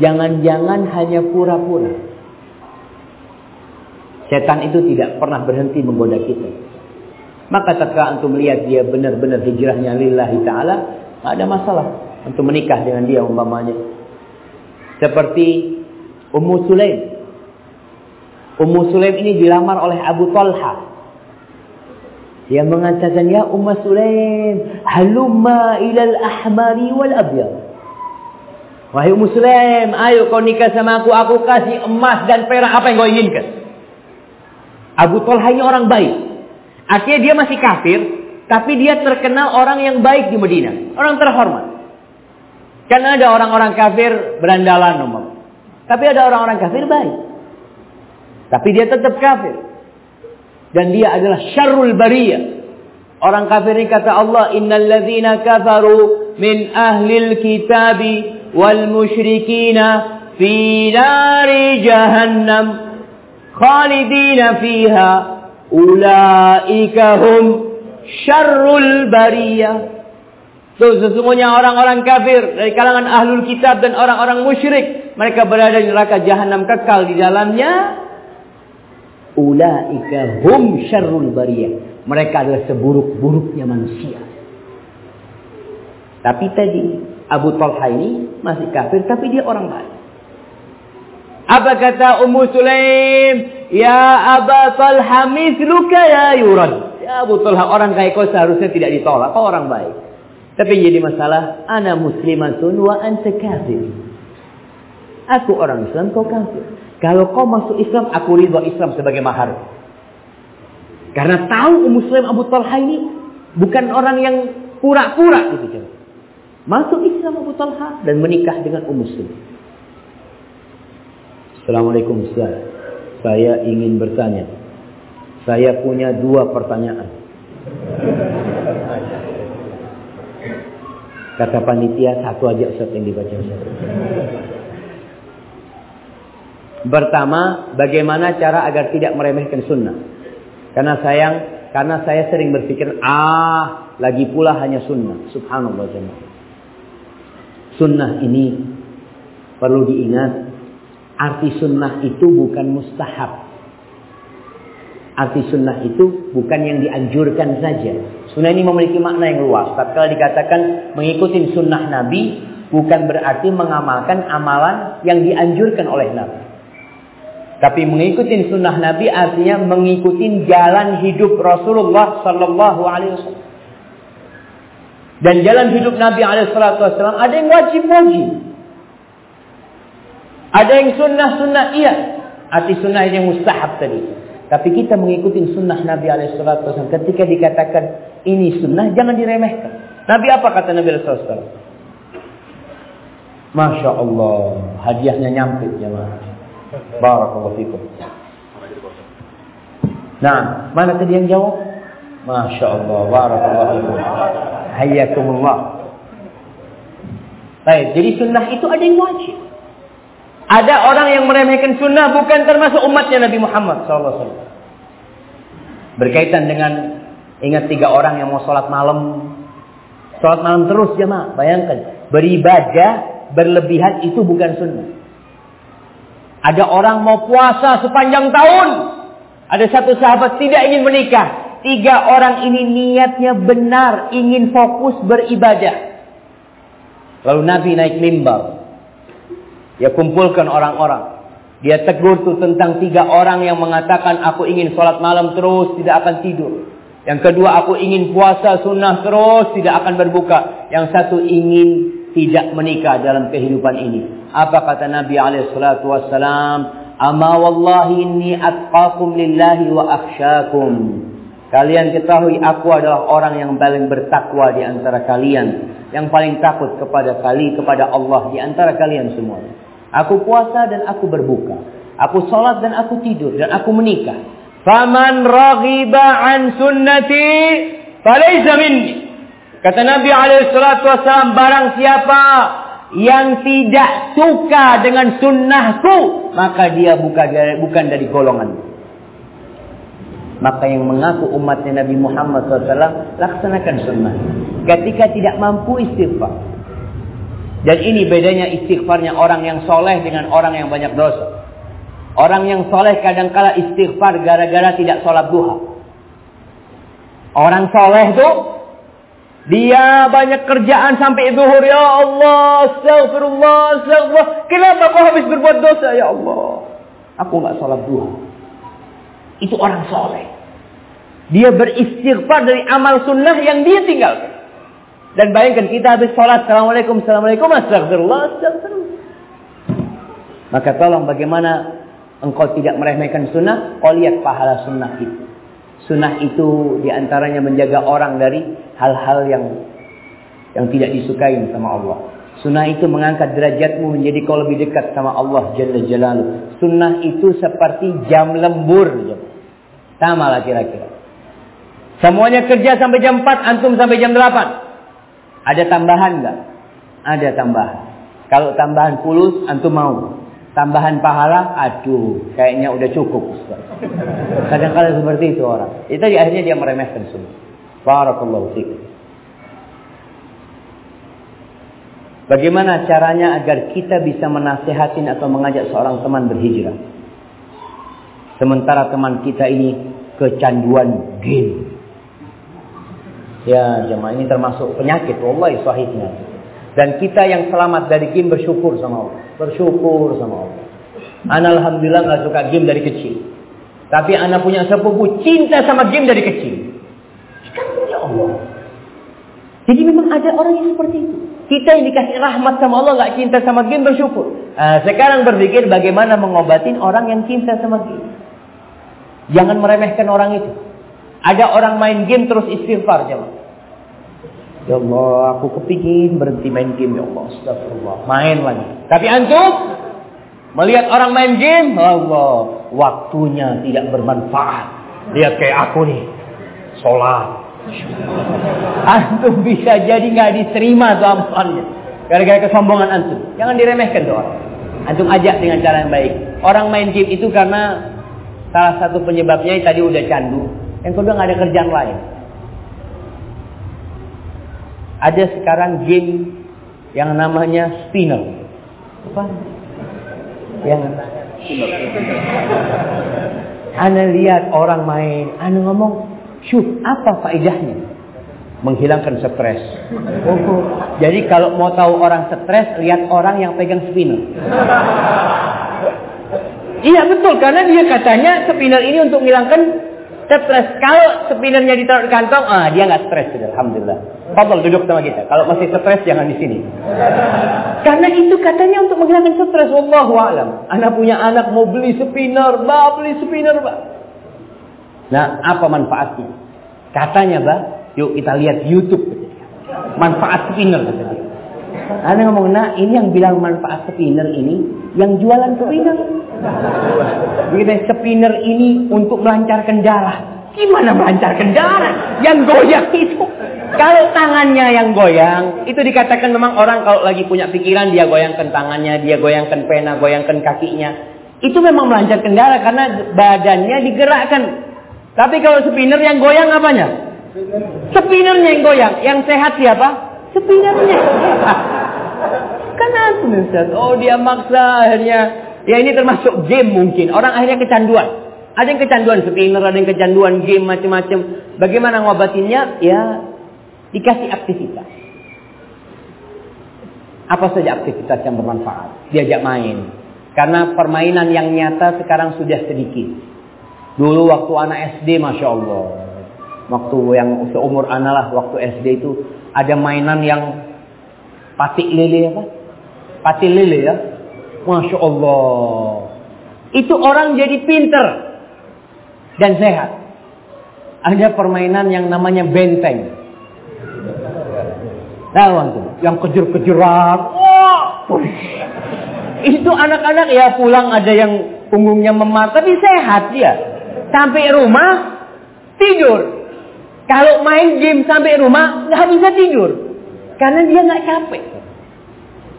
Jangan-jangan hanya pura-pura. Setan itu tidak pernah berhenti menggoda kita. Maka tatkala antum melihat dia benar-benar hijrahnya lillahi taala, tidak ada masalah untuk menikah dengan dia umpamanya. Seperti Ummu Sulaim. Ummu Sulaim ini dilamar oleh Abu Talha. Dia mengatakan, Ya Ummu Sulaim, halumma ilal ahmari wal abyad. Wahai Ummu Sulaim, ayo kau nikah sama aku, aku kasih emas dan perak apa yang kau inginkan. Abu Talha ini orang baik. Artinya dia masih kafir, tapi dia terkenal orang yang baik di Medina. Orang terhormat. Karena ada orang-orang kafir berandalan umum. Tapi ada orang-orang kafir baik. Tapi dia tetap kafir. Dan dia adalah syarrul bariyah. Orang kafir ini kata Allah, Innal ladhina kafaru min ahlil kitabi wal musyrikina fi nari jahannam khalidina fiha Ulaika hum syarrul bariyah. Tuh sesungguhnya orang-orang kafir dari kalangan ahlul kitab dan orang-orang musyrik. Mereka berada di neraka jahanam kekal di dalamnya. Ulaika hum syarrul bariyah. Mereka adalah seburuk-buruknya manusia. Tapi tadi Abu Talha ini masih kafir tapi dia orang baik. Apa kata Ummu Sulaim? Ya Aba Talha misluka ya yurad. Ya Abu Talha orang kayak kau seharusnya tidak ditolak. Kau orang baik. Tapi jadi masalah. Ana muslimatun wa anta kafir. Aku orang Islam, kau kafir. Kalau kau masuk Islam, aku ridho Islam sebagai mahar. Karena tahu Muslim Abu Talha ini bukan orang yang pura-pura gitu. Masuk Islam Abu Talha dan menikah dengan Ummu. Assalamualaikum Ustaz saya ingin bertanya. Saya punya dua pertanyaan. Kata panitia satu aja Ustaz yang dibaca Ustaz. Pertama, bagaimana cara agar tidak meremehkan sunnah? Karena sayang, karena saya sering berpikir, ah, lagi pula hanya sunnah. Subhanallah. Sunnah ini perlu diingat Arti sunnah itu bukan mustahab. Arti sunnah itu bukan yang dianjurkan saja. Sunnah ini memiliki makna yang luas. Kalau dikatakan mengikuti sunnah Nabi, bukan berarti mengamalkan amalan yang dianjurkan oleh Nabi. Tapi mengikuti sunnah Nabi artinya mengikuti jalan hidup Rasulullah Sallallahu Alaihi Wasallam. Dan jalan hidup Nabi Alaihi Wasallam ada yang wajib-wajib. Ada yang sunnah-sunnah iya. Arti sunnah yang mustahab tadi. Tapi kita mengikuti sunnah Nabi SAW. Ketika dikatakan ini sunnah, jangan diremehkan. Nabi apa kata Nabi SAW? Masya Allah. Hadiahnya nyampe jemaah. Barakallahu fikum. Nah, mana tadi yang jawab? Masya Allah. Barakallahu fikum. Hayyakumullah. Baik, jadi sunnah itu ada yang wajib. Ada orang yang meremehkan sunnah bukan termasuk umatnya Nabi Muhammad SAW. Berkaitan dengan ingat tiga orang yang mau sholat malam. Sholat malam terus jemaah. Bayangkan. Beribadah berlebihan itu bukan sunnah. Ada orang mau puasa sepanjang tahun. Ada satu sahabat tidak ingin menikah. Tiga orang ini niatnya benar. Ingin fokus beribadah. Lalu Nabi naik mimbar. Dia kumpulkan orang-orang. Dia tegur tuh tentang tiga orang yang mengatakan aku ingin sholat malam terus tidak akan tidur. Yang kedua aku ingin puasa sunnah terus tidak akan berbuka. Yang satu ingin tidak menikah dalam kehidupan ini. Apa kata Nabi alaihissalatu wassalam? Ama wallahi inni atqakum lillahi wa akhsyakum. Kalian ketahui aku adalah orang yang paling bertakwa di antara kalian. Yang paling takut kepada kali kepada Allah di antara kalian semua. Aku puasa dan aku berbuka. Aku sholat dan aku tidur dan aku menikah. Faman raghiba an sunnati falaysa minni. Kata Nabi SAW, barang siapa yang tidak suka dengan sunnahku, maka dia bukan dari, bukan dari golongan. Maka yang mengaku umatnya Nabi Muhammad SAW, laksanakan sunnah. Ketika tidak mampu istighfar. Dan ini bedanya istighfarnya orang yang soleh dengan orang yang banyak dosa. Orang yang soleh kadangkala istighfar gara-gara tidak sholat duha. Orang soleh tuh dia banyak kerjaan sampai zuhur. Ya Allah, astagfirullah, astagfirullah. Kenapa kau habis berbuat dosa? Ya Allah, aku nggak sholat duha. Itu orang soleh. Dia beristighfar dari amal sunnah yang dia tinggalkan. Dan bayangkan kita habis sholat. Assalamualaikum, Assalamualaikum, astagfirullah, astagfirullah. Maka tolong bagaimana engkau tidak meremehkan sunnah, kau lihat pahala sunnah itu. Sunnah itu di antaranya menjaga orang dari hal-hal yang yang tidak disukai sama Allah. Sunnah itu mengangkat derajatmu menjadi kau lebih dekat sama Allah Jalla Jalaluh. Sunnah itu seperti jam lembur. Sama lah kira-kira. Semuanya kerja sampai jam 4, antum sampai jam 8. Ada tambahan enggak? Ada tambahan. Kalau tambahan fulus, antum mau. Tambahan pahala, aduh, kayaknya udah cukup. Kadang-kadang seperti itu orang. Itu akhirnya dia meremehkan semua. Barakallahu fiik. Bagaimana caranya agar kita bisa menasehatin atau mengajak seorang teman berhijrah? Sementara teman kita ini kecanduan game. Ya, jemaah ini termasuk penyakit. Wallahi sahihnya. Dan kita yang selamat dari game bersyukur sama Allah. Bersyukur sama Allah. Ana alhamdulillah nggak suka game dari kecil. Tapi anak punya sepupu cinta sama game dari kecil. Kan punya Allah. Jadi memang ada orang yang seperti itu. Kita yang dikasih rahmat sama Allah nggak cinta sama game bersyukur. Nah, sekarang berpikir bagaimana mengobatin orang yang cinta sama game. Jangan meremehkan orang itu. Ada orang main game terus istighfar jemaah. Ya Allah, aku kepingin berhenti main game ya Allah. Astagfirullah. Main lagi. Tapi antum melihat orang main game, Allah, waktunya tidak bermanfaat. Lihat kayak aku nih, sholat. Antum bisa jadi nggak diterima tuh amalannya. Gara-gara kesombongan antum. Jangan diremehkan doa. Antum ajak dengan cara yang baik. Orang main game itu karena salah satu penyebabnya tadi udah candu. Yang kedua nggak ada kerjaan lain. Ada sekarang game yang namanya spinner. Apa? Yang Anda lihat orang main, Anda ngomong, syuf, apa faedahnya? Menghilangkan stres. Oh, jadi kalau mau tahu orang stres, lihat orang yang pegang spinner. Iya betul, karena dia katanya spinner ini untuk menghilangkan stres. Kalau spinnernya ditaruh di kantong, ah dia nggak stres. Alhamdulillah. Fadol duduk sama kita. Kalau masih stres jangan di sini. Karena itu katanya untuk menghilangkan stres. Wallahu a'lam. Anak punya anak mau beli spinner, bah beli spinner, bah. Nah, apa manfaatnya? Katanya, bah, yuk kita lihat YouTube. Manfaat spinner kata dia. Anda ngomong, nah ini yang bilang manfaat spinner ini, yang jualan spinner. Begitu spinner ini untuk melancarkan darah. Gimana melancarkan darah? Yang goyang itu. Kalau tangannya yang goyang, itu dikatakan memang orang kalau lagi punya pikiran, dia goyangkan tangannya, dia goyangkan pena, goyangkan kakinya. Itu memang melancarkan darah karena badannya digerakkan. Tapi kalau spinner yang goyang apanya? Spinnernya yang goyang. Yang sehat siapa? Spinnernya. *laughs* Ustaz. Oh dia maksa akhirnya. Ya ini termasuk game mungkin. Orang akhirnya kecanduan. Ada yang kecanduan spinner, ada yang kecanduan game macam-macam. Bagaimana ngobatinnya? Ya dikasih aktivitas. Apa saja aktivitas yang bermanfaat? Diajak main. Karena permainan yang nyata sekarang sudah sedikit. Dulu waktu anak SD, Masya Allah. Waktu yang seumur anak lah, waktu SD itu ada mainan yang patik lele apa? Patik lele ya. Masya Allah. Itu orang jadi pinter dan sehat. Ada permainan yang namanya benteng. Antum? Yang kejer-kejeran. Wah, itu anak-anak ya pulang ada yang punggungnya memar, tapi sehat dia. Sampai rumah tidur. Kalau main game sampai rumah nggak bisa tidur karena dia nggak capek.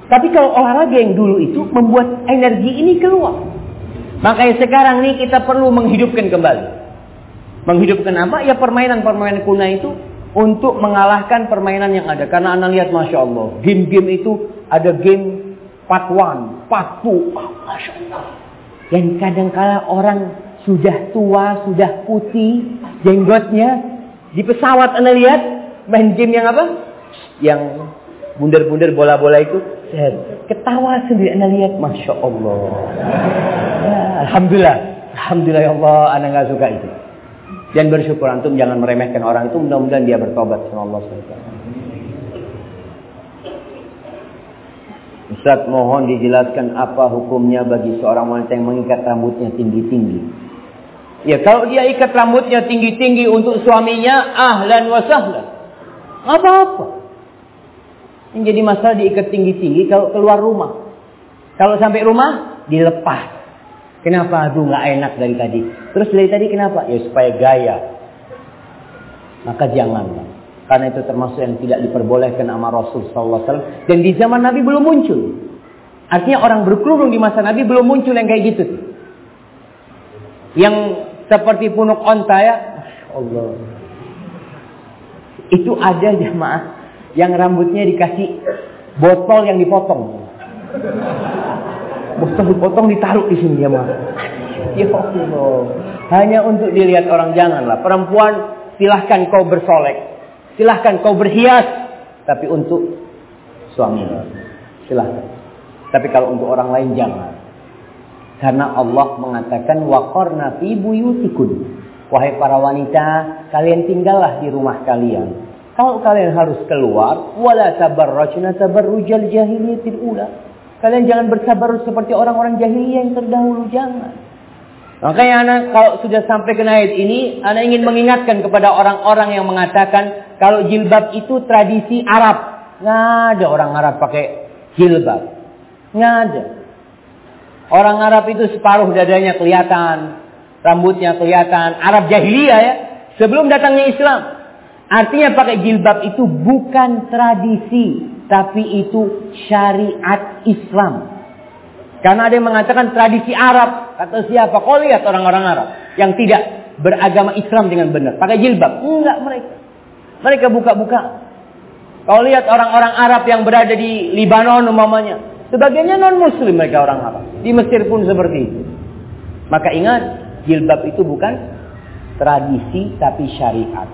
Tapi kalau olahraga yang dulu itu membuat energi ini keluar. Makanya sekarang nih kita perlu menghidupkan kembali. Menghidupkan apa? Ya permainan-permainan kuna itu untuk mengalahkan permainan yang ada. Karena anda lihat Masya Allah. Game-game itu ada game part one, part two. Oh, Masya Allah. Yang kadang-kala orang sudah tua, sudah putih, jenggotnya. Di pesawat anda lihat main game yang apa? Yang bundar-bundar bola-bola itu. Ketawa sendiri anda lihat. Masya Allah. Ya, Alhamdulillah. Alhamdulillah ya Allah. Anda nggak suka itu. Dan bersyukur antum jangan meremehkan orang itu. Mudah-mudahan dia bertobat sama Allah SWT. Ustaz mohon dijelaskan apa hukumnya bagi seorang wanita yang mengikat rambutnya tinggi-tinggi. Ya kalau dia ikat rambutnya tinggi-tinggi untuk suaminya, ahlan wa sahlan. Apa-apa. Yang jadi masalah diikat tinggi-tinggi kalau keluar rumah. Kalau sampai rumah, dilepas. Kenapa? Aduh nggak enak dari tadi. Terus dari tadi kenapa? Ya supaya gaya. Maka jangan. Karena itu termasuk yang tidak diperbolehkan sama Rasul SAW. Dan di zaman Nabi belum muncul. Artinya orang berkerudung di masa Nabi belum muncul yang kayak gitu. Yang seperti punuk onta ya. Allah. Itu ada jemaah yang rambutnya dikasih botol yang dipotong. Botol dipotong ditaruh di sini ya mah. Ya Allah. Hanya untuk dilihat orang janganlah. Perempuan silahkan kau bersolek. Silahkan kau berhias. Tapi untuk suami. Silahkan. Tapi kalau untuk orang lain jangan. Karena Allah mengatakan waqarna fi buyutikun. Wahai para wanita, kalian tinggallah di rumah kalian. Kalau kalian harus keluar, wala tabarrajna tabarrujal jahiliyatil ula. Kalian jangan bersabar seperti orang-orang jahiliyah yang terdahulu, jangan. Makanya anak kalau sudah sampai ke ayat ini, anak ingin mengingatkan kepada orang-orang yang mengatakan kalau jilbab itu tradisi Arab. Nggak ada orang Arab pakai jilbab. Nggak ada. Orang Arab itu separuh dadanya kelihatan, rambutnya kelihatan. Arab jahiliyah ya, sebelum datangnya Islam. Artinya pakai jilbab itu bukan tradisi, tapi itu syariat Islam. Karena ada yang mengatakan tradisi Arab. Kata siapa? Kau lihat orang-orang Arab yang tidak beragama Islam dengan benar. Pakai jilbab. Enggak mereka. Mereka buka-buka. Kau lihat orang-orang Arab yang berada di Libanon umpamanya. Sebagiannya non-muslim mereka orang Arab. Di Mesir pun seperti itu. Maka ingat, jilbab itu bukan tradisi tapi syariat.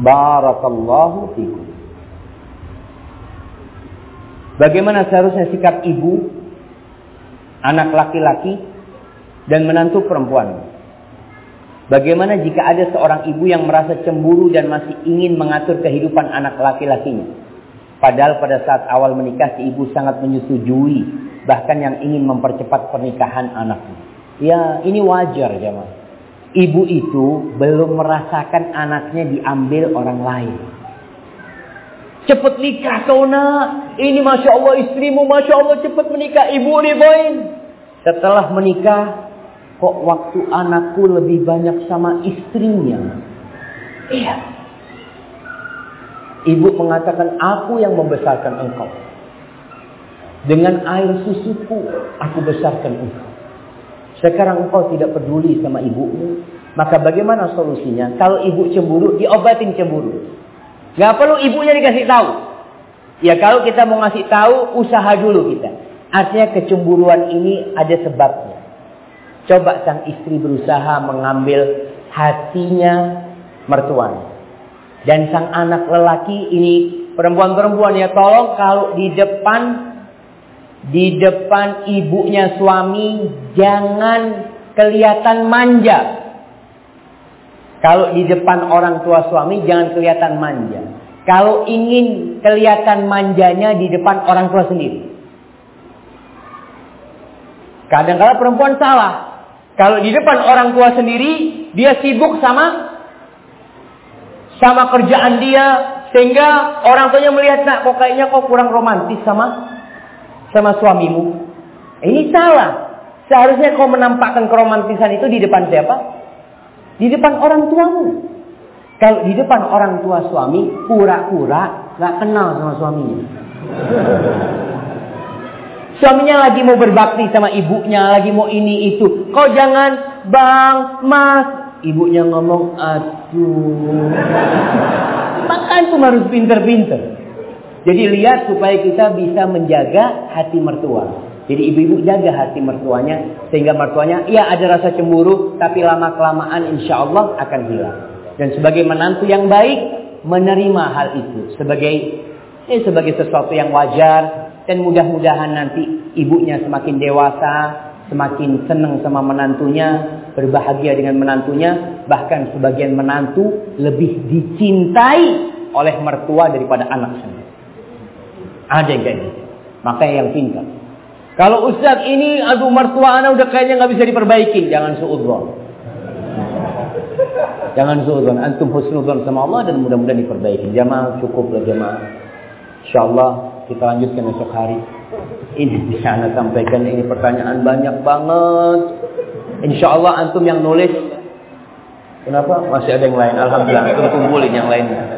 Barakallahu fikum. Bagaimana seharusnya sikap ibu, anak laki-laki, dan menantu perempuan? Bagaimana jika ada seorang ibu yang merasa cemburu dan masih ingin mengatur kehidupan anak laki-lakinya? Padahal pada saat awal menikah si ibu sangat menyetujui, bahkan yang ingin mempercepat pernikahan anaknya. Ya, ini wajar jemaah. Ibu itu belum merasakan anaknya diambil orang lain. Cepat nikah kau nak. Ini Masya Allah istrimu Masya Allah cepat menikah. Ibu ribain. Setelah menikah. Kok waktu anakku lebih banyak sama istrinya. Iya. Ibu mengatakan aku yang membesarkan engkau. Dengan air susuku aku besarkan engkau. Sekarang engkau tidak peduli sama ibumu. Maka bagaimana solusinya? Kalau ibu cemburu, diobatin cemburu. Gak perlu ibunya dikasih tahu. Ya kalau kita mau ngasih tahu, usaha dulu kita. Artinya kecemburuan ini ada sebabnya. Coba sang istri berusaha mengambil hatinya mertuanya. Dan sang anak lelaki ini perempuan-perempuan ya tolong kalau di depan di depan ibunya suami jangan kelihatan manja. Kalau di depan orang tua suami jangan kelihatan manja. Kalau ingin kelihatan manjanya di depan orang tua sendiri. Kadang-kadang perempuan salah. Kalau di depan orang tua sendiri, dia sibuk sama sama kerjaan dia sehingga orang tuanya melihat nak kok kayaknya kok kurang romantis sama sama suamimu. Ini salah. Seharusnya kau menampakkan keromantisan itu di depan siapa? Di depan orang tuamu. Kalau di depan orang tua suami, pura-pura nggak kenal sama suaminya. *laughs* Suaminya lagi mau berbakti sama ibunya, lagi mau ini itu. Kau jangan, bang, mas. Ibunya ngomong, aduh. *laughs* Makan tuh harus pinter-pinter. Jadi lihat supaya kita bisa menjaga hati mertua. Jadi ibu-ibu jaga hati mertuanya. Sehingga mertuanya, iya ada rasa cemburu. Tapi lama-kelamaan insya Allah akan hilang. Dan sebagai menantu yang baik, menerima hal itu. Sebagai eh, sebagai sesuatu yang wajar dan mudah-mudahan nanti ibunya semakin dewasa, semakin senang sama menantunya, berbahagia dengan menantunya, bahkan sebagian menantu lebih dicintai oleh mertua daripada anak sendiri. Ada yang kayak gitu. Makanya yang pintar. Kalau ustaz ini, aduh mertua anak udah kayaknya nggak bisa diperbaiki, jangan suudzon. Jangan suudzon. Antum husnudzon sama Allah dan mudah-mudahan diperbaiki. Jamaah cukup lah jamaah. Insyaallah kita lanjutkan esok hari. Ini *laughs* bisa anda sampaikan ini pertanyaan banyak banget. Insya Allah antum yang nulis. Kenapa? Masih ada yang lain. Alhamdulillah antum kumpulin yang lainnya.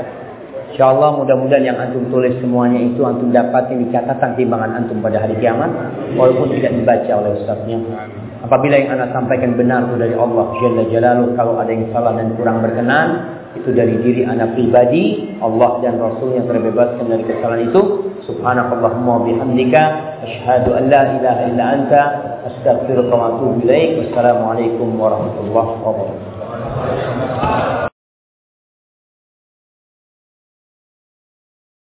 Insya Allah mudah-mudahan yang antum tulis semuanya itu antum dapat di catatan timbangan antum pada hari kiamat. Walaupun tidak dibaca oleh ustaznya. Apabila yang anda sampaikan benar itu dari Allah Jalla Jalaluh. Kalau ada yang salah dan kurang berkenan itu dari diri anak pribadi Allah dan Rasul yang terbebaskan dari kesalahan itu subhanakallahumma bihamdika asyhadu an la ilaha illa anta astaghfiruka wa atubu ilaik wassalamu alaikum warahmatullahi wabarakatuh